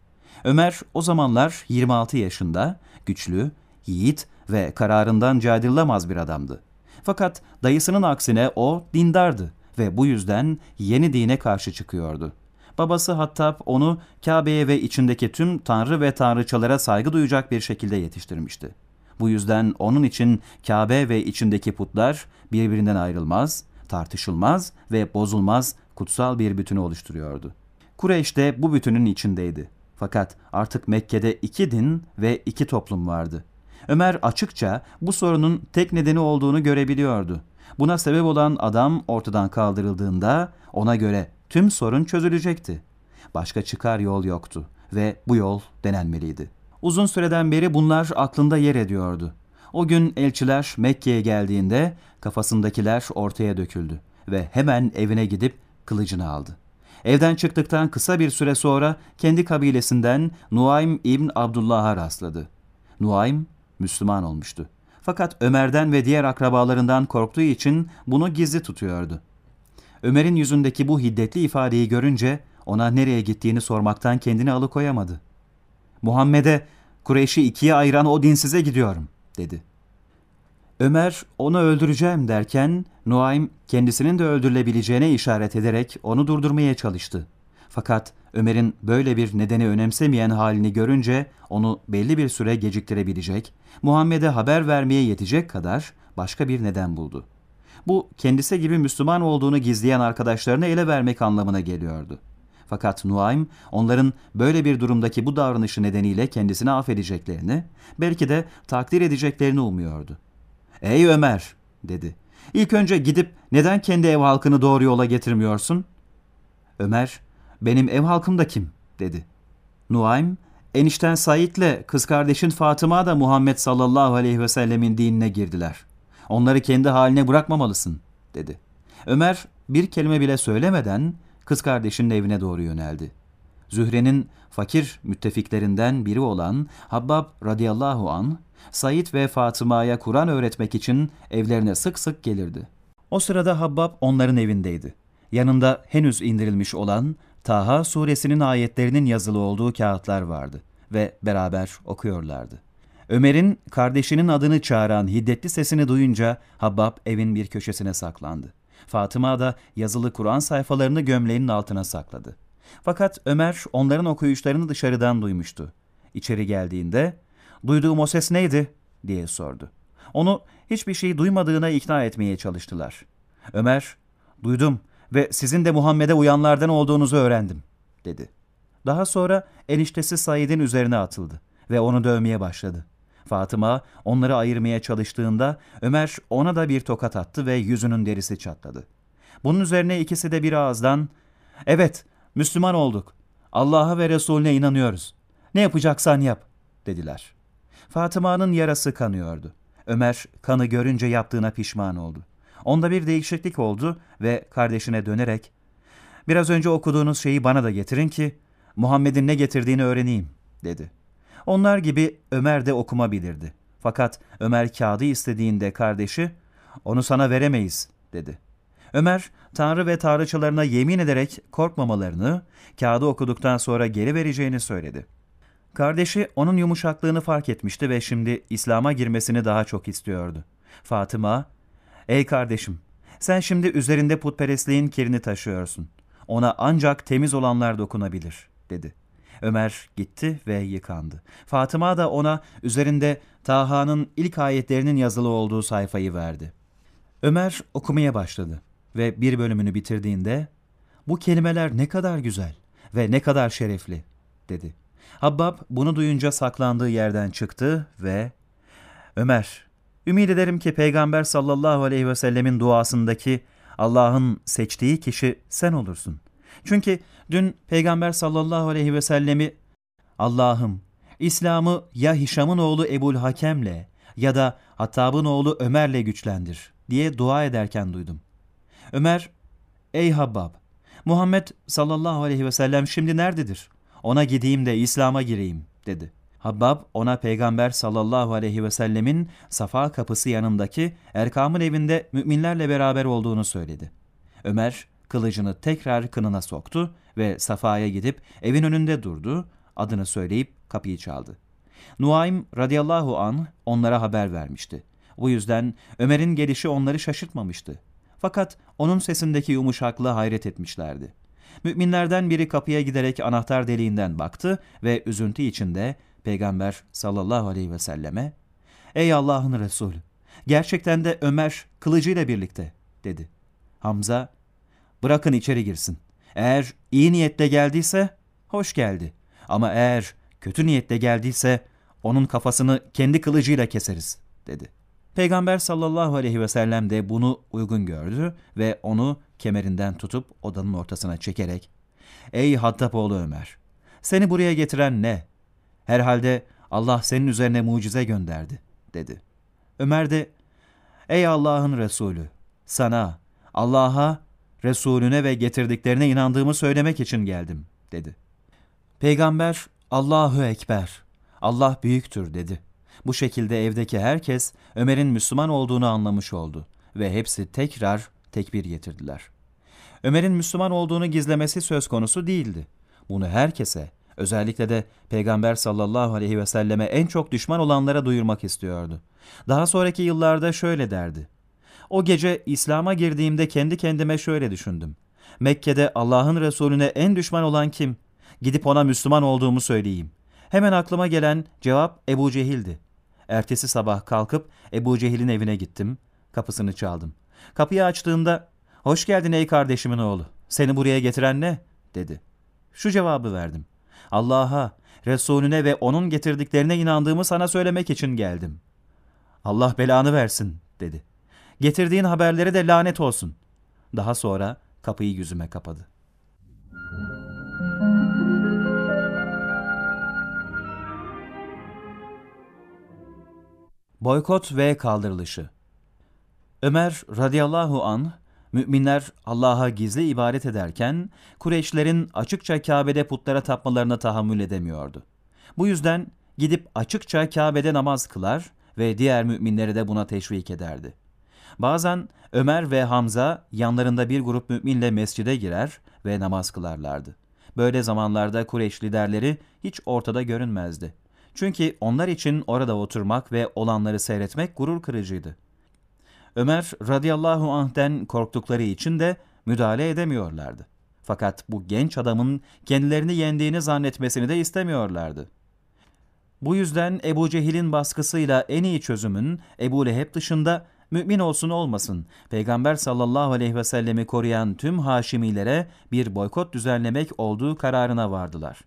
Ömer o zamanlar 26 yaşında, güçlü, yiğit ve kararından caydırılamaz bir adamdı. Fakat dayısının aksine o dindardı ve bu yüzden yeni dine karşı çıkıyordu. Babası Hattab onu Kabe'ye ve içindeki tüm tanrı ve tanrıçalara saygı duyacak bir şekilde yetiştirmişti. Bu yüzden onun için Kabe ve içindeki putlar birbirinden ayrılmaz, tartışılmaz ve bozulmaz kutsal bir bütünü oluşturuyordu. Kureyş de bu bütünün içindeydi. Fakat artık Mekke'de iki din ve iki toplum vardı. Ömer açıkça bu sorunun tek nedeni olduğunu görebiliyordu. Buna sebep olan adam ortadan kaldırıldığında ona göre tüm sorun çözülecekti. Başka çıkar yol yoktu ve bu yol denenmeliydi. Uzun süreden beri bunlar aklında yer ediyordu. O gün elçiler Mekke'ye geldiğinde kafasındakiler ortaya döküldü ve hemen evine gidip kılıcını aldı. Evden çıktıktan kısa bir süre sonra kendi kabilesinden Nuaym İbn Abdullah'a rastladı. Nuaym Müslüman olmuştu. Fakat Ömer'den ve diğer akrabalarından korktuğu için bunu gizli tutuyordu. Ömer'in yüzündeki bu hiddetli ifadeyi görünce ona nereye gittiğini sormaktan kendini alıkoyamadı. Muhammed'e Kureyş'i ikiye ayıran o dinsize gidiyorum dedi. Ömer onu öldüreceğim derken Nuaym kendisinin de öldürülebileceğine işaret ederek onu durdurmaya çalıştı. Fakat Ömer'in böyle bir nedeni önemsemeyen halini görünce onu belli bir süre geciktirebilecek, Muhammed'e haber vermeye yetecek kadar başka bir neden buldu. Bu kendisi gibi Müslüman olduğunu gizleyen arkadaşlarını ele vermek anlamına geliyordu. Fakat Nuaym onların böyle bir durumdaki bu davranışı nedeniyle kendisini affedeceklerini, belki de takdir edeceklerini umuyordu. ''Ey Ömer'' dedi. ''İlk önce gidip neden kendi ev halkını doğru yola getirmiyorsun?'' Ömer, ''Benim ev halkım da kim?'' dedi. Nuaym, enişten Said'le kız kardeşin Fatıma da Muhammed sallallahu aleyhi ve sellemin dinine girdiler. Onları kendi haline bırakmamalısın, dedi. Ömer bir kelime bile söylemeden kız kardeşinin evine doğru yöneldi. Zühre'nin fakir müttefiklerinden biri olan Habbab radıyallahu an Said ve Fatıma'ya Kur'an öğretmek için evlerine sık sık gelirdi. O sırada Habbab onların evindeydi. Yanında henüz indirilmiş olan Taha suresinin ayetlerinin yazılı olduğu kağıtlar vardı ve beraber okuyorlardı. Ömer'in kardeşinin adını çağıran hiddetli sesini duyunca Habbab evin bir köşesine saklandı. Fatıma da yazılı Kur'an sayfalarını gömleğinin altına sakladı. Fakat Ömer onların okuyuşlarını dışarıdan duymuştu. İçeri geldiğinde, ''Duyduğum o ses neydi?'' diye sordu. Onu hiçbir şey duymadığına ikna etmeye çalıştılar. Ömer, ''Duydum ve sizin de Muhammed'e uyanlardan olduğunuzu öğrendim.'' dedi. Daha sonra eniştesi Said'in üzerine atıldı ve onu dövmeye başladı. Fatıma onları ayırmaya çalıştığında Ömer ona da bir tokat attı ve yüzünün derisi çatladı. Bunun üzerine ikisi de bir ağızdan ''Evet, Müslüman olduk. Allah'a ve Resulüne inanıyoruz. Ne yapacaksan yap.'' dediler. Fatıma'nın yarası kanıyordu. Ömer kanı görünce yaptığına pişman oldu. Onda bir değişiklik oldu ve kardeşine dönerek ''Biraz önce okuduğunuz şeyi bana da getirin ki Muhammed'in ne getirdiğini öğreneyim.'' dedi. Onlar gibi Ömer de okuma bilirdi. Fakat Ömer kağıdı istediğinde kardeşi ''Onu sana veremeyiz.'' dedi. Ömer, Tanrı ve tanrıçalarına yemin ederek korkmamalarını, kağıdı okuduktan sonra geri vereceğini söyledi. Kardeşi onun yumuşaklığını fark etmişti ve şimdi İslam'a girmesini daha çok istiyordu. Fatıma, ''Ey kardeşim, sen şimdi üzerinde putperestliğin kirini taşıyorsun. Ona ancak temiz olanlar dokunabilir.'' dedi. Ömer gitti ve yıkandı. Fatıma da ona üzerinde Taha'nın ilk ayetlerinin yazılı olduğu sayfayı verdi. Ömer okumaya başladı ve bir bölümünü bitirdiğinde bu kelimeler ne kadar güzel ve ne kadar şerefli dedi. Habbab bunu duyunca saklandığı yerden çıktı ve Ömer, ümid ederim ki Peygamber sallallahu aleyhi ve sellemin duasındaki Allah'ın seçtiği kişi sen olursun. Çünkü dün Peygamber sallallahu aleyhi ve sellemi Allah'ım İslam'ı ya Hişam'ın oğlu Ebul Hakem'le ya da Hattab'ın oğlu Ömer'le güçlendir diye dua ederken duydum. Ömer, ey Habbab, Muhammed sallallahu aleyhi ve sellem şimdi nerededir? Ona gideyim de İslam'a gireyim dedi. Habbab ona peygamber sallallahu aleyhi ve sellemin Safa kapısı yanındaki Erkam'ın evinde müminlerle beraber olduğunu söyledi. Ömer kılıcını tekrar kınına soktu ve Safa'ya gidip evin önünde durdu, adını söyleyip kapıyı çaldı. Nuaym radıyallahu an onlara haber vermişti. Bu yüzden Ömer'in gelişi onları şaşırtmamıştı. Fakat onun sesindeki yumuşaklığı hayret etmişlerdi. Müminlerden biri kapıya giderek anahtar deliğinden baktı ve üzüntü içinde Peygamber sallallahu aleyhi ve selleme ''Ey Allah'ın Resulü, gerçekten de Ömer kılıcıyla birlikte.'' dedi. Hamza ''Bırakın içeri girsin. Eğer iyi niyetle geldiyse hoş geldi. Ama eğer kötü niyetle geldiyse onun kafasını kendi kılıcıyla keseriz.'' dedi. Peygamber sallallahu aleyhi ve sellem de bunu uygun gördü ve onu kemerinden tutup odanın ortasına çekerek ''Ey Hattab oğlu Ömer, seni buraya getiren ne? Herhalde Allah senin üzerine mucize gönderdi.'' dedi. Ömer de ''Ey Allah'ın Resulü, sana, Allah'a, Resulüne ve getirdiklerine inandığımı söylemek için geldim.'' dedi. Peygamber Allahu Ekber, Allah büyüktür dedi. Bu şekilde evdeki herkes Ömer'in Müslüman olduğunu anlamış oldu ve hepsi tekrar tekbir getirdiler. Ömer'in Müslüman olduğunu gizlemesi söz konusu değildi. Bunu herkese, özellikle de Peygamber sallallahu aleyhi ve selleme en çok düşman olanlara duyurmak istiyordu. Daha sonraki yıllarda şöyle derdi. O gece İslam'a girdiğimde kendi kendime şöyle düşündüm. Mekke'de Allah'ın Resulüne en düşman olan kim? Gidip ona Müslüman olduğumu söyleyeyim. Hemen aklıma gelen cevap Ebu Cehil'di. Ertesi sabah kalkıp Ebu Cehil'in evine gittim. Kapısını çaldım. Kapıyı açtığında ''Hoş geldin ey kardeşimin oğlu. Seni buraya getiren ne?'' dedi. Şu cevabı verdim. Allah'a, Resulüne ve onun getirdiklerine inandığımı sana söylemek için geldim. Allah belanı versin dedi. Getirdiğin haberlere de lanet olsun. Daha sonra kapıyı yüzüme kapadı. Boykot ve kaldırılışı Ömer radıyallahu an müminler Allah'a gizli ibadet ederken Kureyşlerin açıkça Kabe'de putlara tapmalarına tahammül edemiyordu. Bu yüzden gidip açıkça Kabe'de namaz kılar ve diğer müminleri de buna teşvik ederdi. Bazen Ömer ve Hamza yanlarında bir grup müminle mescide girer ve namaz kılarlardı. Böyle zamanlarda Kureyş liderleri hiç ortada görünmezdi. Çünkü onlar için orada oturmak ve olanları seyretmek gurur kırıcıydı. Ömer radıyallahu anh'ten korktukları için de müdahale edemiyorlardı. Fakat bu genç adamın kendilerini yendiğini zannetmesini de istemiyorlardı. Bu yüzden Ebu Cehil'in baskısıyla en iyi çözümün Ebu Leheb dışında mümin olsun olmasın Peygamber sallallahu aleyhi ve sellemi koruyan tüm Haşimilere bir boykot düzenlemek olduğu kararına vardılar.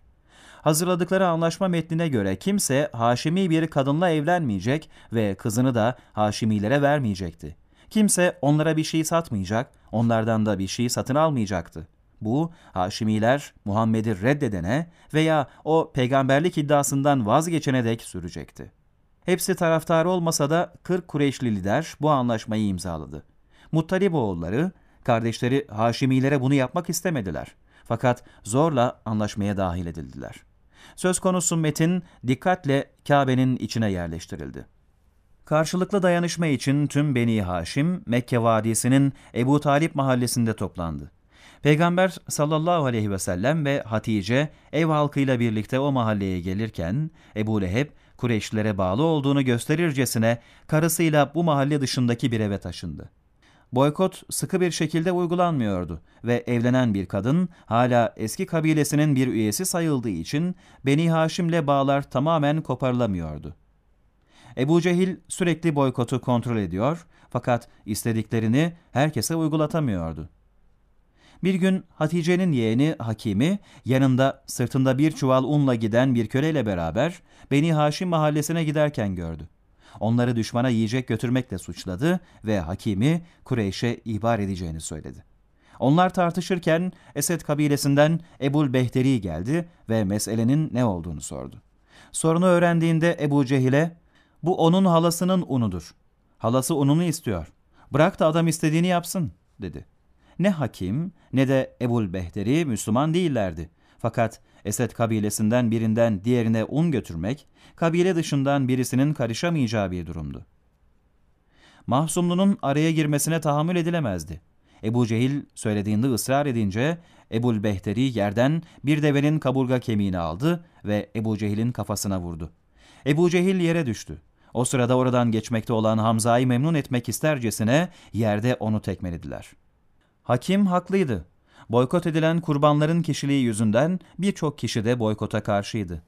Hazırladıkları anlaşma metnine göre kimse Haşimi bir kadınla evlenmeyecek ve kızını da Haşimilere vermeyecekti. Kimse onlara bir şey satmayacak, onlardan da bir şey satın almayacaktı. Bu, Haşimiler Muhammed'i reddedene veya o peygamberlik iddiasından vazgeçene dek sürecekti. Hepsi taraftarı olmasa da 40 Kureyşli lider bu anlaşmayı imzaladı. Muttaliboğulları, kardeşleri Haşimilere bunu yapmak istemediler. Fakat zorla anlaşmaya dahil edildiler. Söz konusu metin dikkatle Kabe'nin içine yerleştirildi. Karşılıklı dayanışma için tüm Beni Haşim, Mekke Vadisi'nin Ebu Talip mahallesinde toplandı. Peygamber sallallahu aleyhi ve sellem ve Hatice ev halkıyla birlikte o mahalleye gelirken Ebu Leheb Kureyşlilere bağlı olduğunu gösterircesine karısıyla bu mahalle dışındaki bir eve taşındı. Boykot sıkı bir şekilde uygulanmıyordu ve evlenen bir kadın hala eski kabilesinin bir üyesi sayıldığı için Beni Haşim'le bağlar tamamen koparılamıyordu. Ebu Cehil sürekli boykotu kontrol ediyor fakat istediklerini herkese uygulatamıyordu. Bir gün Hatice'nin yeğeni Hakimi yanında sırtında bir çuval unla giden bir köleyle beraber Beni Haşim mahallesine giderken gördü. Onları düşmana yiyecek götürmekle suçladı ve Hakimi Kureyş'e ihbar edeceğini söyledi. Onlar tartışırken Esed kabilesinden Ebul Behteri geldi ve meselenin ne olduğunu sordu. Sorunu öğrendiğinde Ebu Cehil'e bu onun halasının unudur. Halası ununu istiyor. Bırak da adam istediğini yapsın dedi. Ne hakim ne de Ebul Behteri Müslüman değillerdi. Fakat Esed kabilesinden birinden diğerine un götürmek, kabile dışından birisinin karışamayacağı bir durumdu. Mahsumlu'nun araya girmesine tahammül edilemezdi. Ebu Cehil söylediğinde ısrar edince Ebul Behteri yerden bir devenin kaburga kemiğini aldı ve Ebu Cehil'in kafasına vurdu. Ebu Cehil yere düştü. O sırada oradan geçmekte olan Hamza'yı memnun etmek istercesine yerde onu tekmelediler. Hakim haklıydı. Boykot edilen kurbanların kişiliği yüzünden birçok kişi de boykota karşıydı.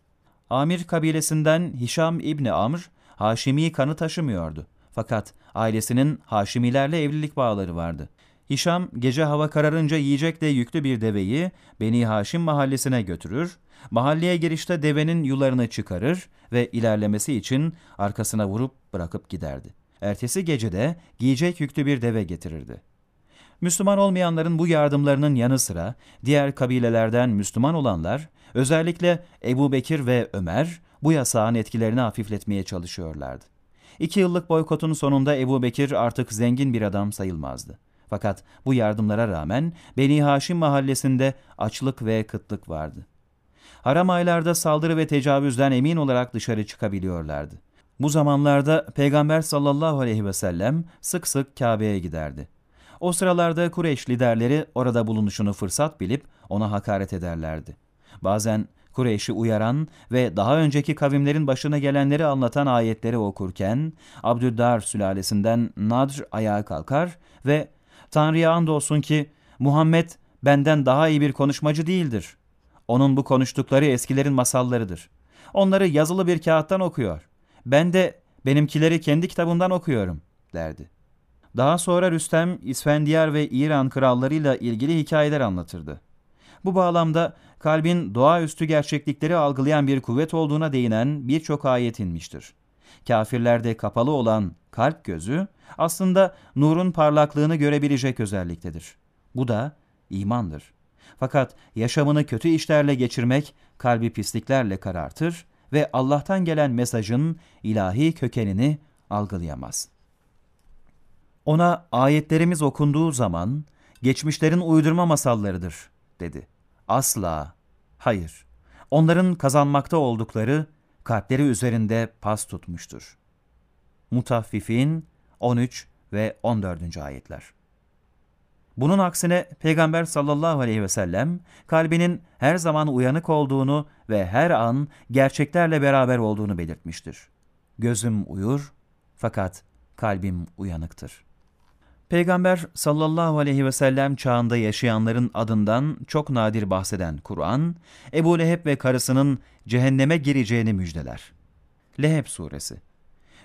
Amir kabilesinden Hişam İbni Amr, Haşimi kanı taşımıyordu. Fakat ailesinin Haşimilerle evlilik bağları vardı. Hişam gece hava kararınca yiyecekle yüklü bir deveyi Beni Haşim mahallesine götürür, mahalleye girişte devenin yularını çıkarır ve ilerlemesi için arkasına vurup bırakıp giderdi. Ertesi gecede giyecek yüklü bir deve getirirdi. Müslüman olmayanların bu yardımlarının yanı sıra diğer kabilelerden Müslüman olanlar, özellikle Ebu Bekir ve Ömer bu yasağın etkilerini hafifletmeye çalışıyorlardı. İki yıllık boykotun sonunda Ebu Bekir artık zengin bir adam sayılmazdı. Fakat bu yardımlara rağmen Beni Haşim mahallesinde açlık ve kıtlık vardı. Haram aylarda saldırı ve tecavüzden emin olarak dışarı çıkabiliyorlardı. Bu zamanlarda Peygamber sallallahu aleyhi ve sellem sık sık Kabe'ye giderdi. O sıralarda Kureyş liderleri orada bulunuşunu fırsat bilip ona hakaret ederlerdi. Bazen Kureyş'i uyaran ve daha önceki kavimlerin başına gelenleri anlatan ayetleri okurken Abdüddar sülalesinden Nadr ayağa kalkar ve Tanrı'ya andolsun ki Muhammed benden daha iyi bir konuşmacı değildir. Onun bu konuştukları eskilerin masallarıdır. Onları yazılı bir kağıttan okuyor. Ben de benimkileri kendi kitabımdan okuyorum derdi. Daha sonra Rüstem, İsfendiyar ve İran krallarıyla ilgili hikayeler anlatırdı. Bu bağlamda kalbin doğaüstü gerçeklikleri algılayan bir kuvvet olduğuna değinen birçok ayet inmiştir. Kafirlerde kapalı olan kalp gözü aslında nurun parlaklığını görebilecek özelliktedir. Bu da imandır. Fakat yaşamını kötü işlerle geçirmek kalbi pisliklerle karartır ve Allah'tan gelen mesajın ilahi kökenini algılayamaz.'' Ona ayetlerimiz okunduğu zaman geçmişlerin uydurma masallarıdır dedi. Asla. Hayır. Onların kazanmakta oldukları kalpleri üzerinde pas tutmuştur. Mutaffifin 13 ve 14. ayetler. Bunun aksine Peygamber sallallahu aleyhi ve sellem kalbinin her zaman uyanık olduğunu ve her an gerçeklerle beraber olduğunu belirtmiştir. Gözüm uyur fakat kalbim uyanıktır. Peygamber sallallahu aleyhi ve sellem çağında yaşayanların adından çok nadir bahseden Kur'an, Ebu Leheb ve karısının cehenneme gireceğini müjdeler. Leheb suresi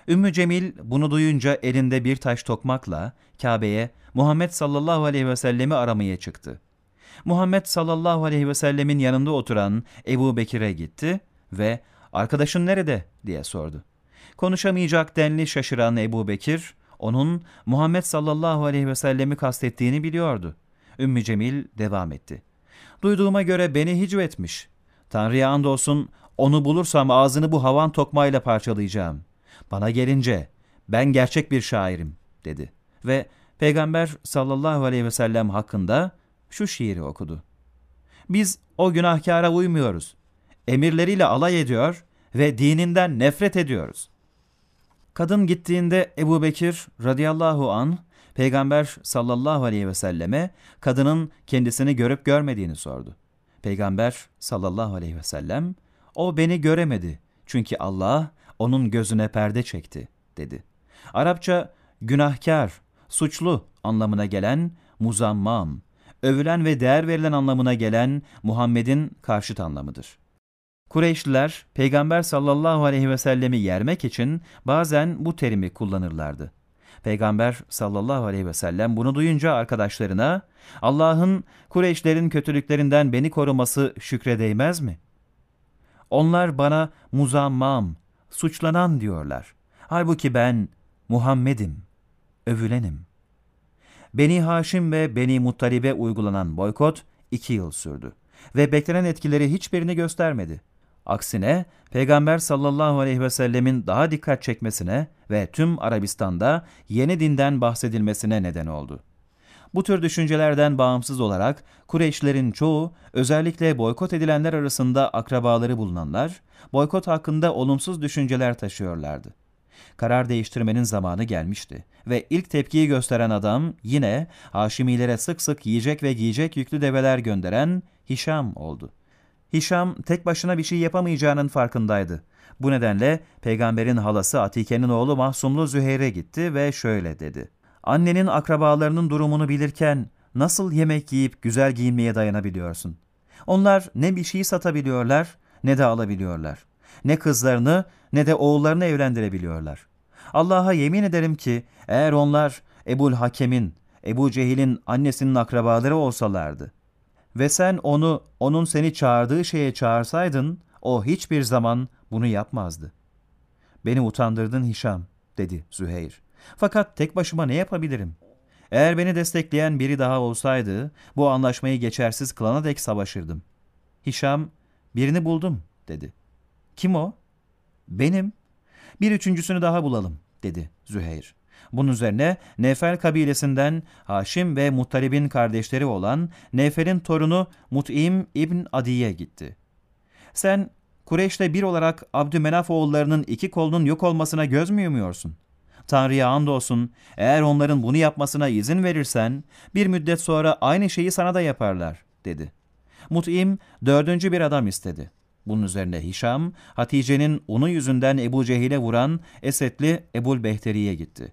Ümmü Cemil bunu duyunca elinde bir taş tokmakla Kabe'ye Muhammed sallallahu aleyhi ve sellemi aramaya çıktı. Muhammed sallallahu aleyhi ve sellemin yanında oturan Ebu Bekir'e gitti ve arkadaşın nerede diye sordu. Konuşamayacak denli şaşıran Ebu Bekir, onun Muhammed sallallahu aleyhi ve sellemi kastettiğini biliyordu. Ümmü Cemil devam etti. Duyduğuma göre beni hicvetmiş. Tanrı'ya andolsun onu bulursam ağzını bu havan tokmayla parçalayacağım. Bana gelince ben gerçek bir şairim dedi. Ve Peygamber sallallahu aleyhi ve sellem hakkında şu şiiri okudu. Biz o günahkara uymuyoruz. Emirleriyle alay ediyor ve dininden nefret ediyoruz. Kadın gittiğinde Ebu Bekir radıyallahu an Peygamber sallallahu aleyhi ve selleme kadının kendisini görüp görmediğini sordu. Peygamber sallallahu aleyhi ve sellem o beni göremedi çünkü Allah onun gözüne perde çekti dedi. Arapça günahkar, suçlu anlamına gelen muzammam, övülen ve değer verilen anlamına gelen Muhammed'in karşıt anlamıdır. Kureyşliler Peygamber sallallahu aleyhi ve sellemi yermek için bazen bu terimi kullanırlardı. Peygamber sallallahu aleyhi ve sellem bunu duyunca arkadaşlarına Allah'ın Kureyşlerin kötülüklerinden beni koruması şükre değmez mi? Onlar bana muzammam, suçlanan diyorlar. Halbuki ben Muhammed'im, övülenim. Beni Haşim ve Beni Muttalib'e uygulanan boykot iki yıl sürdü ve beklenen etkileri hiçbirini göstermedi. Aksine Peygamber sallallahu aleyhi ve sellemin daha dikkat çekmesine ve tüm Arabistan'da yeni dinden bahsedilmesine neden oldu. Bu tür düşüncelerden bağımsız olarak Kureyşlerin çoğu özellikle boykot edilenler arasında akrabaları bulunanlar boykot hakkında olumsuz düşünceler taşıyorlardı. Karar değiştirmenin zamanı gelmişti ve ilk tepkiyi gösteren adam yine Haşimilere sık sık yiyecek ve giyecek yüklü develer gönderen Hişam oldu. Hişam tek başına bir şey yapamayacağının farkındaydı. Bu nedenle peygamberin halası Atike'nin oğlu Mahsumlu Züheyr'e gitti ve şöyle dedi. Annenin akrabalarının durumunu bilirken nasıl yemek yiyip güzel giyinmeye dayanabiliyorsun? Onlar ne bir şey satabiliyorlar ne de alabiliyorlar. Ne kızlarını ne de oğullarını evlendirebiliyorlar. Allah'a yemin ederim ki eğer onlar Ebul Hakem'in, Ebu Cehil'in annesinin akrabaları olsalardı ve sen onu, onun seni çağırdığı şeye çağırsaydın, o hiçbir zaman bunu yapmazdı. Beni utandırdın Hişam, dedi Züheyr. Fakat tek başıma ne yapabilirim? Eğer beni destekleyen biri daha olsaydı, bu anlaşmayı geçersiz kılana dek savaşırdım. Hişam, birini buldum, dedi. Kim o? Benim. Bir üçüncüsünü daha bulalım, dedi Züheyr. Bunun üzerine Nefel kabilesinden Haşim ve Muttalib'in kardeşleri olan Nefel'in torunu Mut'im İbn Adi'ye gitti. Sen Kureyş'le bir olarak Abdümenaf oğullarının iki kolunun yok olmasına göz mü yumuyorsun? Tanrı'ya andolsun eğer onların bunu yapmasına izin verirsen bir müddet sonra aynı şeyi sana da yaparlar dedi. Mut'im dördüncü bir adam istedi. Bunun üzerine Hişam, Hatice'nin unu yüzünden Ebu Cehil'e vuran Esetli Ebul Behteri'ye gitti.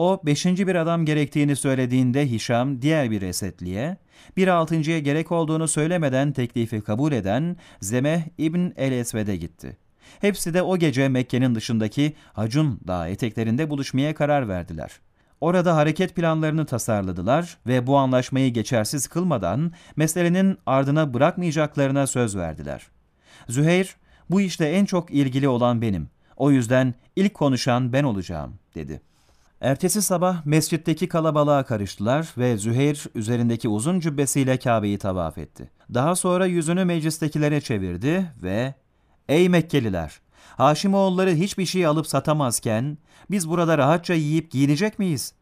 O beşinci bir adam gerektiğini söylediğinde Hişam diğer bir Esetli'ye, bir altıncıya gerek olduğunu söylemeden teklifi kabul eden Zemeh İbn el-Esved'e gitti. Hepsi de o gece Mekke'nin dışındaki Hacun Dağı eteklerinde buluşmaya karar verdiler. Orada hareket planlarını tasarladılar ve bu anlaşmayı geçersiz kılmadan meselenin ardına bırakmayacaklarına söz verdiler. Züheyr, bu işte en çok ilgili olan benim. O yüzden ilk konuşan ben olacağım, dedi. Ertesi sabah mescitteki kalabalığa karıştılar ve Züheyr üzerindeki uzun cübbesiyle Kabe'yi tavaf etti. Daha sonra yüzünü meclistekilere çevirdi ve ''Ey Mekkeliler! Haşimoğulları hiçbir şey alıp satamazken biz burada rahatça yiyip giyinecek miyiz?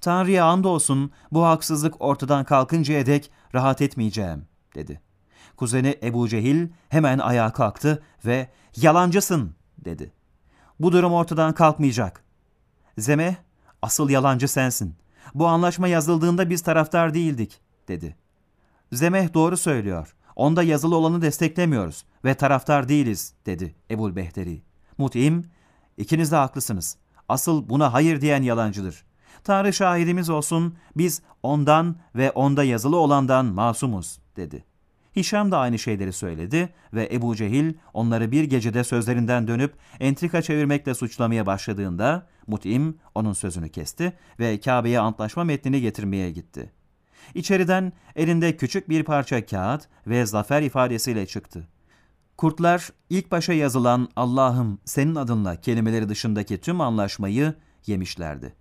Tanrı'ya andolsun bu haksızlık ortadan kalkıncaya dek rahat etmeyeceğim.'' dedi. Kuzeni Ebu Cehil hemen ayağa kalktı ve ''Yalancısın!'' dedi. ''Bu durum ortadan kalkmayacak.'' Zeme, asıl yalancı sensin. Bu anlaşma yazıldığında biz taraftar değildik, dedi. Zemeh doğru söylüyor. Onda yazılı olanı desteklemiyoruz ve taraftar değiliz, dedi Ebul Behteri. Mut'im, ikiniz de haklısınız. Asıl buna hayır diyen yalancıdır. Tanrı şahidimiz olsun, biz ondan ve onda yazılı olandan masumuz, dedi. Hişam da aynı şeyleri söyledi ve Ebu Cehil onları bir gecede sözlerinden dönüp entrika çevirmekle suçlamaya başladığında Mut'im onun sözünü kesti ve Kabe'ye antlaşma metnini getirmeye gitti. İçeriden elinde küçük bir parça kağıt ve zafer ifadesiyle çıktı. Kurtlar ilk başa yazılan Allah'ım senin adınla kelimeleri dışındaki tüm anlaşmayı yemişlerdi.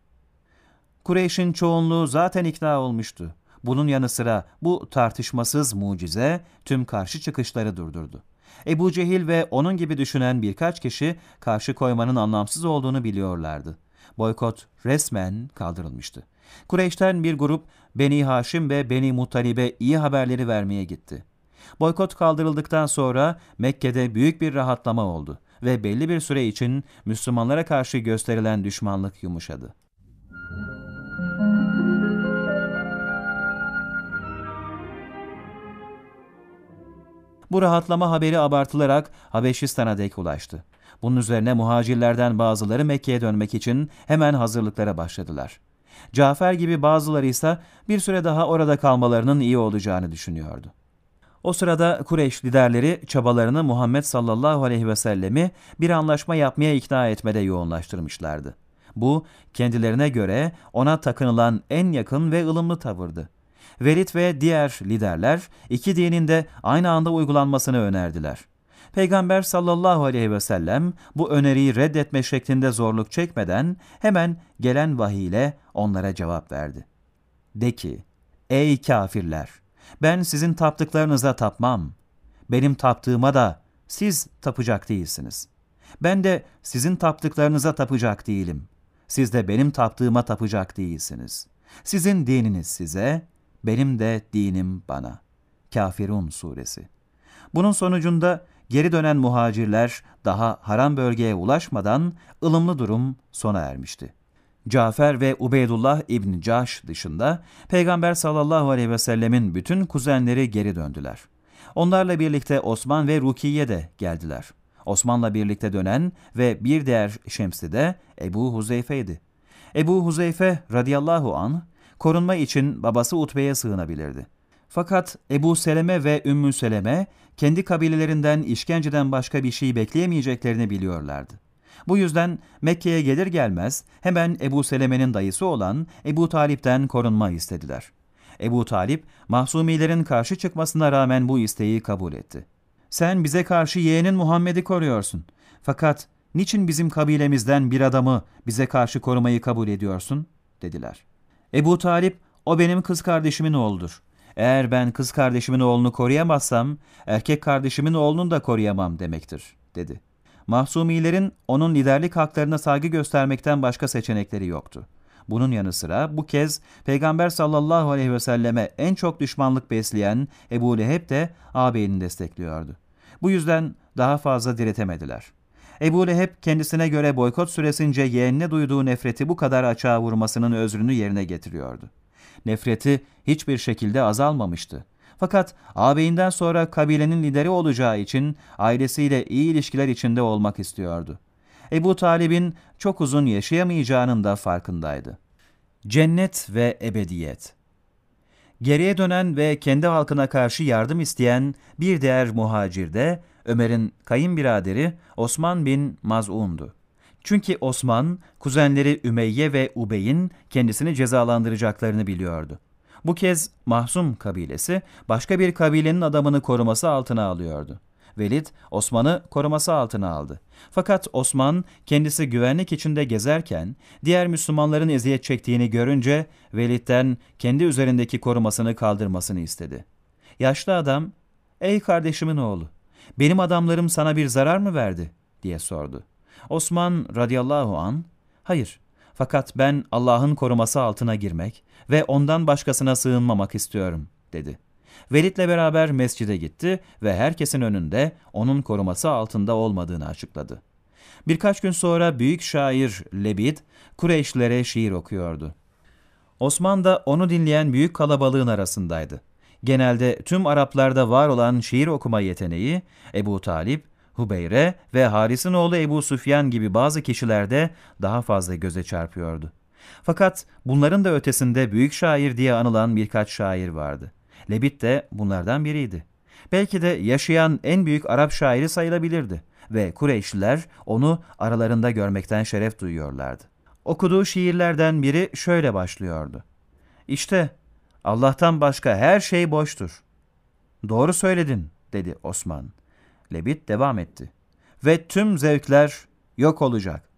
Kureyş'in çoğunluğu zaten ikna olmuştu. Bunun yanı sıra bu tartışmasız mucize tüm karşı çıkışları durdurdu. Ebu Cehil ve onun gibi düşünen birkaç kişi karşı koymanın anlamsız olduğunu biliyorlardı. Boykot resmen kaldırılmıştı. Kureyş'ten bir grup Beni Haşim ve Beni Muttalib'e iyi haberleri vermeye gitti. Boykot kaldırıldıktan sonra Mekke'de büyük bir rahatlama oldu ve belli bir süre için Müslümanlara karşı gösterilen düşmanlık yumuşadı. Bu rahatlama haberi abartılarak Habeşistan'a dek ulaştı. Bunun üzerine muhacirlerden bazıları Mekke'ye dönmek için hemen hazırlıklara başladılar. Cafer gibi bazıları ise bir süre daha orada kalmalarının iyi olacağını düşünüyordu. O sırada Kureyş liderleri çabalarını Muhammed sallallahu aleyhi ve sellemi bir anlaşma yapmaya ikna etmede yoğunlaştırmışlardı. Bu kendilerine göre ona takınılan en yakın ve ılımlı tavırdı. Velid ve diğer liderler iki dinin de aynı anda uygulanmasını önerdiler. Peygamber sallallahu aleyhi ve sellem bu öneriyi reddetme şeklinde zorluk çekmeden hemen gelen vahiy ile onlara cevap verdi. De ki, ey kafirler! Ben sizin taptıklarınıza tapmam. Benim taptığıma da siz tapacak değilsiniz. Ben de sizin taptıklarınıza tapacak değilim. Siz de benim taptığıma tapacak değilsiniz. Sizin dininiz size, benim de dinim bana. Kafirun Suresi. Bunun sonucunda geri dönen muhacirler daha haram bölgeye ulaşmadan ılımlı durum sona ermişti. Cafer ve Ubeydullah İbn Caş dışında Peygamber sallallahu aleyhi ve sellemin bütün kuzenleri geri döndüler. Onlarla birlikte Osman ve Rukiye de geldiler. Osman'la birlikte dönen ve bir diğer Şemsli de Ebu Huzeyfe'ydi. Ebu Huzeyfe radıyallahu an korunma için babası Utbe'ye sığınabilirdi. Fakat Ebu Seleme ve Ümmü Seleme kendi kabilelerinden işkenceden başka bir şey bekleyemeyeceklerini biliyorlardı. Bu yüzden Mekke'ye gelir gelmez hemen Ebu Seleme'nin dayısı olan Ebu Talip'ten korunma istediler. Ebu Talip, mahsumilerin karşı çıkmasına rağmen bu isteği kabul etti. Sen bize karşı yeğenin Muhammed'i koruyorsun. Fakat niçin bizim kabilemizden bir adamı bize karşı korumayı kabul ediyorsun? dediler. Ebu Talip, o benim kız kardeşimin oğludur. Eğer ben kız kardeşimin oğlunu koruyamazsam, erkek kardeşimin oğlunu da koruyamam demektir, dedi. Mahsumilerin onun liderlik haklarına saygı göstermekten başka seçenekleri yoktu. Bunun yanı sıra bu kez Peygamber sallallahu aleyhi ve selleme en çok düşmanlık besleyen Ebu Leheb de ağabeyini destekliyordu. Bu yüzden daha fazla diretemediler. Ebu Leheb kendisine göre boykot süresince yeğenine duyduğu nefreti bu kadar açığa vurmasının özrünü yerine getiriyordu. Nefreti hiçbir şekilde azalmamıştı. Fakat ağabeyinden sonra kabilenin lideri olacağı için ailesiyle iyi ilişkiler içinde olmak istiyordu. Ebu Talib'in çok uzun yaşayamayacağının da farkındaydı. Cennet ve ebediyet Geriye dönen ve kendi halkına karşı yardım isteyen bir diğer muhacir de Ömer'in kayınbiraderi Osman bin Maz'un'du. Çünkü Osman, kuzenleri Ümeyye ve Ubey'in kendisini cezalandıracaklarını biliyordu. Bu kez Mahsum kabilesi başka bir kabilenin adamını koruması altına alıyordu. Velid, Osman'ı koruması altına aldı. Fakat Osman kendisi güvenlik içinde gezerken diğer Müslümanların eziyet çektiğini görünce Velid'den kendi üzerindeki korumasını kaldırmasını istedi. Yaşlı adam, ''Ey kardeşimin oğlu, benim adamlarım sana bir zarar mı verdi?'' diye sordu. Osman radıyallahu an, ''Hayır, fakat ben Allah'ın koruması altına girmek ve ondan başkasına sığınmamak istiyorum, dedi. Velid'le beraber mescide gitti ve herkesin önünde onun koruması altında olmadığını açıkladı. Birkaç gün sonra büyük şair Lebid, Kureyşlere şiir okuyordu. Osman da onu dinleyen büyük kalabalığın arasındaydı. Genelde tüm Araplarda var olan şiir okuma yeteneği Ebu Talip, Hubeyre ve Haris'in oğlu Ebu Süfyan gibi bazı kişilerde daha fazla göze çarpıyordu. Fakat bunların da ötesinde büyük şair diye anılan birkaç şair vardı. Lebit de bunlardan biriydi. Belki de yaşayan en büyük Arap şairi sayılabilirdi ve Kureyşliler onu aralarında görmekten şeref duyuyorlardı. Okuduğu şiirlerden biri şöyle başlıyordu. İşte Allah'tan başka her şey boştur. Doğru söyledin, dedi Osman. Lebit devam etti. Ve tüm zevkler yok olacak.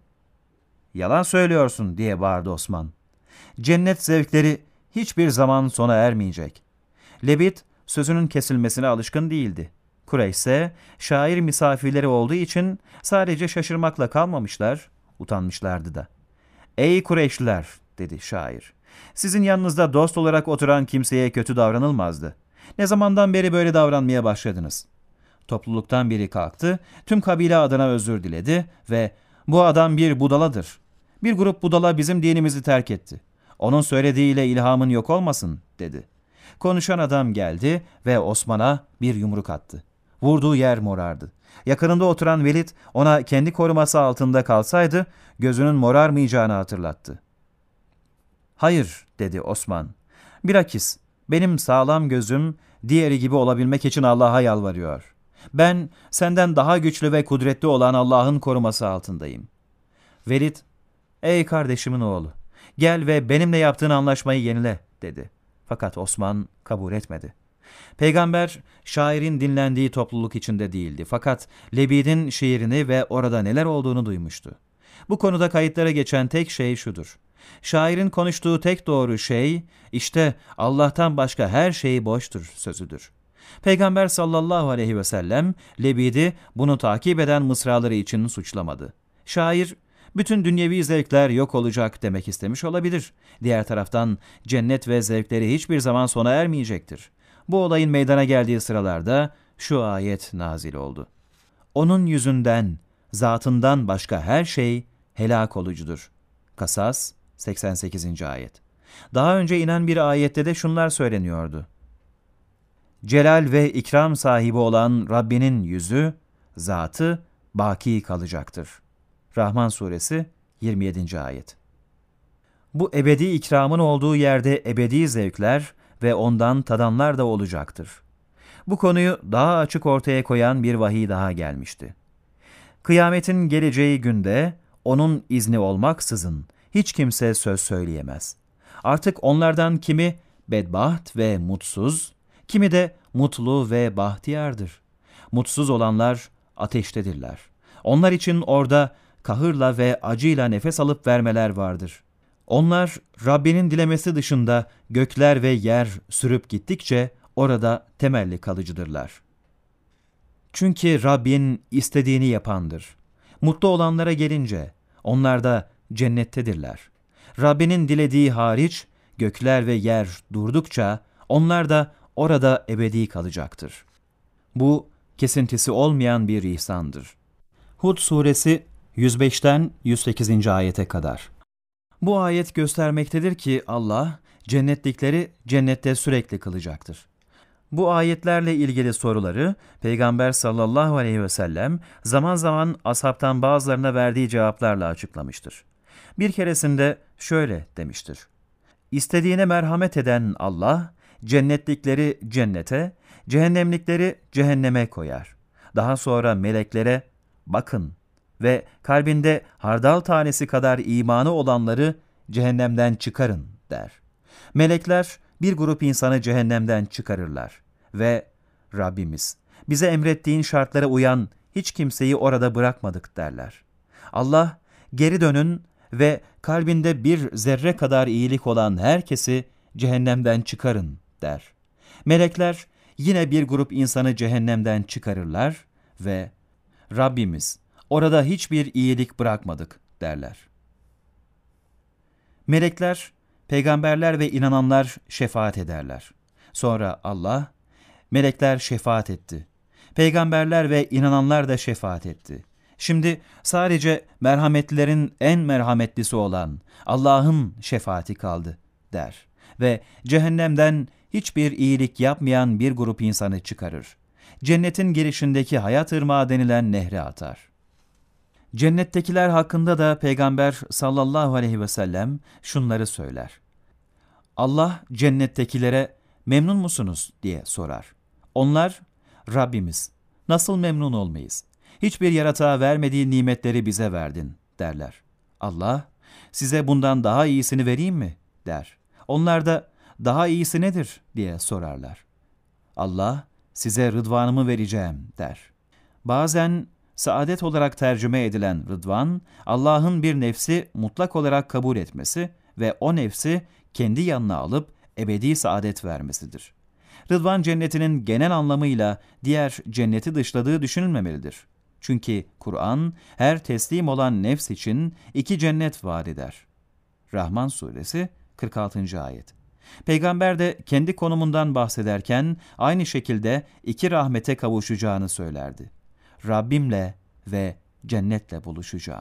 Yalan söylüyorsun diye bağırdı Osman. Cennet zevkleri hiçbir zaman sona ermeyecek. Lebit sözünün kesilmesine alışkın değildi. Kureyş ise şair misafirleri olduğu için sadece şaşırmakla kalmamışlar, utanmışlardı da. Ey Kureyşliler dedi şair. Sizin yanınızda dost olarak oturan kimseye kötü davranılmazdı. Ne zamandan beri böyle davranmaya başladınız? Topluluktan biri kalktı, tüm kabile adına özür diledi ve bu adam bir budaladır. Bir grup budala bizim dinimizi terk etti. Onun söylediğiyle ilhamın yok olmasın dedi. Konuşan adam geldi ve Osman'a bir yumruk attı. Vurduğu yer morardı. Yakınında oturan Velid ona kendi koruması altında kalsaydı gözünün morarmayacağını hatırlattı. Hayır dedi Osman. Bilakis benim sağlam gözüm diğeri gibi olabilmek için Allah'a yalvarıyor. Ben senden daha güçlü ve kudretli olan Allah'ın koruması altındayım. Velid, ey kardeşimin oğlu, gel ve benimle yaptığın anlaşmayı yenile dedi. Fakat Osman kabul etmedi. Peygamber şairin dinlendiği topluluk içinde değildi fakat Lebid'in şiirini ve orada neler olduğunu duymuştu. Bu konuda kayıtlara geçen tek şey şudur. Şairin konuştuğu tek doğru şey, işte Allah'tan başka her şey boştur sözüdür. Peygamber sallallahu aleyhi ve sellem Lebid'i bunu takip eden mısraları için suçlamadı. Şair, bütün dünyevi zevkler yok olacak demek istemiş olabilir. Diğer taraftan cennet ve zevkleri hiçbir zaman sona ermeyecektir. Bu olayın meydana geldiği sıralarda şu ayet nazil oldu. Onun yüzünden, zatından başka her şey helak olucudur. Kasas 88. ayet. Daha önce inen bir ayette de şunlar söyleniyordu. Celal ve ikram sahibi olan Rabbinin yüzü, zatı baki kalacaktır. Rahman suresi 27. ayet. Bu ebedi ikramın olduğu yerde ebedi zevkler ve ondan tadanlar da olacaktır. Bu konuyu daha açık ortaya koyan bir vahiy daha gelmişti. Kıyametin geleceği günde onun izni olmaksızın hiç kimse söz söyleyemez. Artık onlardan kimi bedbaht ve mutsuz, kimi de mutlu ve bahtiyardır. Mutsuz olanlar ateştedirler. Onlar için orada kahırla ve acıyla nefes alıp vermeler vardır. Onlar Rabbinin dilemesi dışında gökler ve yer sürüp gittikçe orada temelli kalıcıdırlar. Çünkü Rabbin istediğini yapandır. Mutlu olanlara gelince onlar da cennettedirler. Rabbinin dilediği hariç gökler ve yer durdukça onlar da orada ebedi kalacaktır. Bu kesintisi olmayan bir ihsandır. Hud suresi 105'ten 108. ayete kadar. Bu ayet göstermektedir ki Allah cennetlikleri cennette sürekli kılacaktır. Bu ayetlerle ilgili soruları Peygamber sallallahu aleyhi ve sellem zaman zaman ashabtan bazılarına verdiği cevaplarla açıklamıştır. Bir keresinde şöyle demiştir. İstediğine merhamet eden Allah, cennetlikleri cennete, cehennemlikleri cehenneme koyar. Daha sonra meleklere, bakın ve kalbinde hardal tanesi kadar imanı olanları cehennemden çıkarın der. Melekler bir grup insanı cehennemden çıkarırlar ve Rabbimiz bize emrettiğin şartlara uyan hiç kimseyi orada bırakmadık derler. Allah geri dönün ve kalbinde bir zerre kadar iyilik olan herkesi cehennemden çıkarın der. Melekler yine bir grup insanı cehennemden çıkarırlar ve Rabbimiz orada hiçbir iyilik bırakmadık derler. Melekler, peygamberler ve inananlar şefaat ederler. Sonra Allah, melekler şefaat etti. Peygamberler ve inananlar da şefaat etti. Şimdi sadece merhametlilerin en merhametlisi olan Allah'ın şefaati kaldı der ve cehennemden hiçbir iyilik yapmayan bir grup insanı çıkarır. Cennetin girişindeki hayat ırmağı denilen nehre atar. Cennettekiler hakkında da Peygamber sallallahu aleyhi ve sellem şunları söyler. Allah cennettekilere memnun musunuz diye sorar. Onlar Rabbimiz nasıl memnun olmayız? Hiçbir yaratığa vermediği nimetleri bize verdin derler. Allah, size bundan daha iyisini vereyim mi? der. Onlar da daha iyisi nedir diye sorarlar. Allah size rıdvanımı vereceğim der. Bazen saadet olarak tercüme edilen rıdvan, Allah'ın bir nefsi mutlak olarak kabul etmesi ve o nefsi kendi yanına alıp ebedi saadet vermesidir. Rıdvan cennetinin genel anlamıyla diğer cenneti dışladığı düşünülmemelidir. Çünkü Kur'an her teslim olan nefs için iki cennet vaat eder. Rahman Suresi 46. Ayet Peygamber de kendi konumundan bahsederken aynı şekilde iki rahmete kavuşacağını söylerdi. Rabbimle ve cennetle buluşacağım.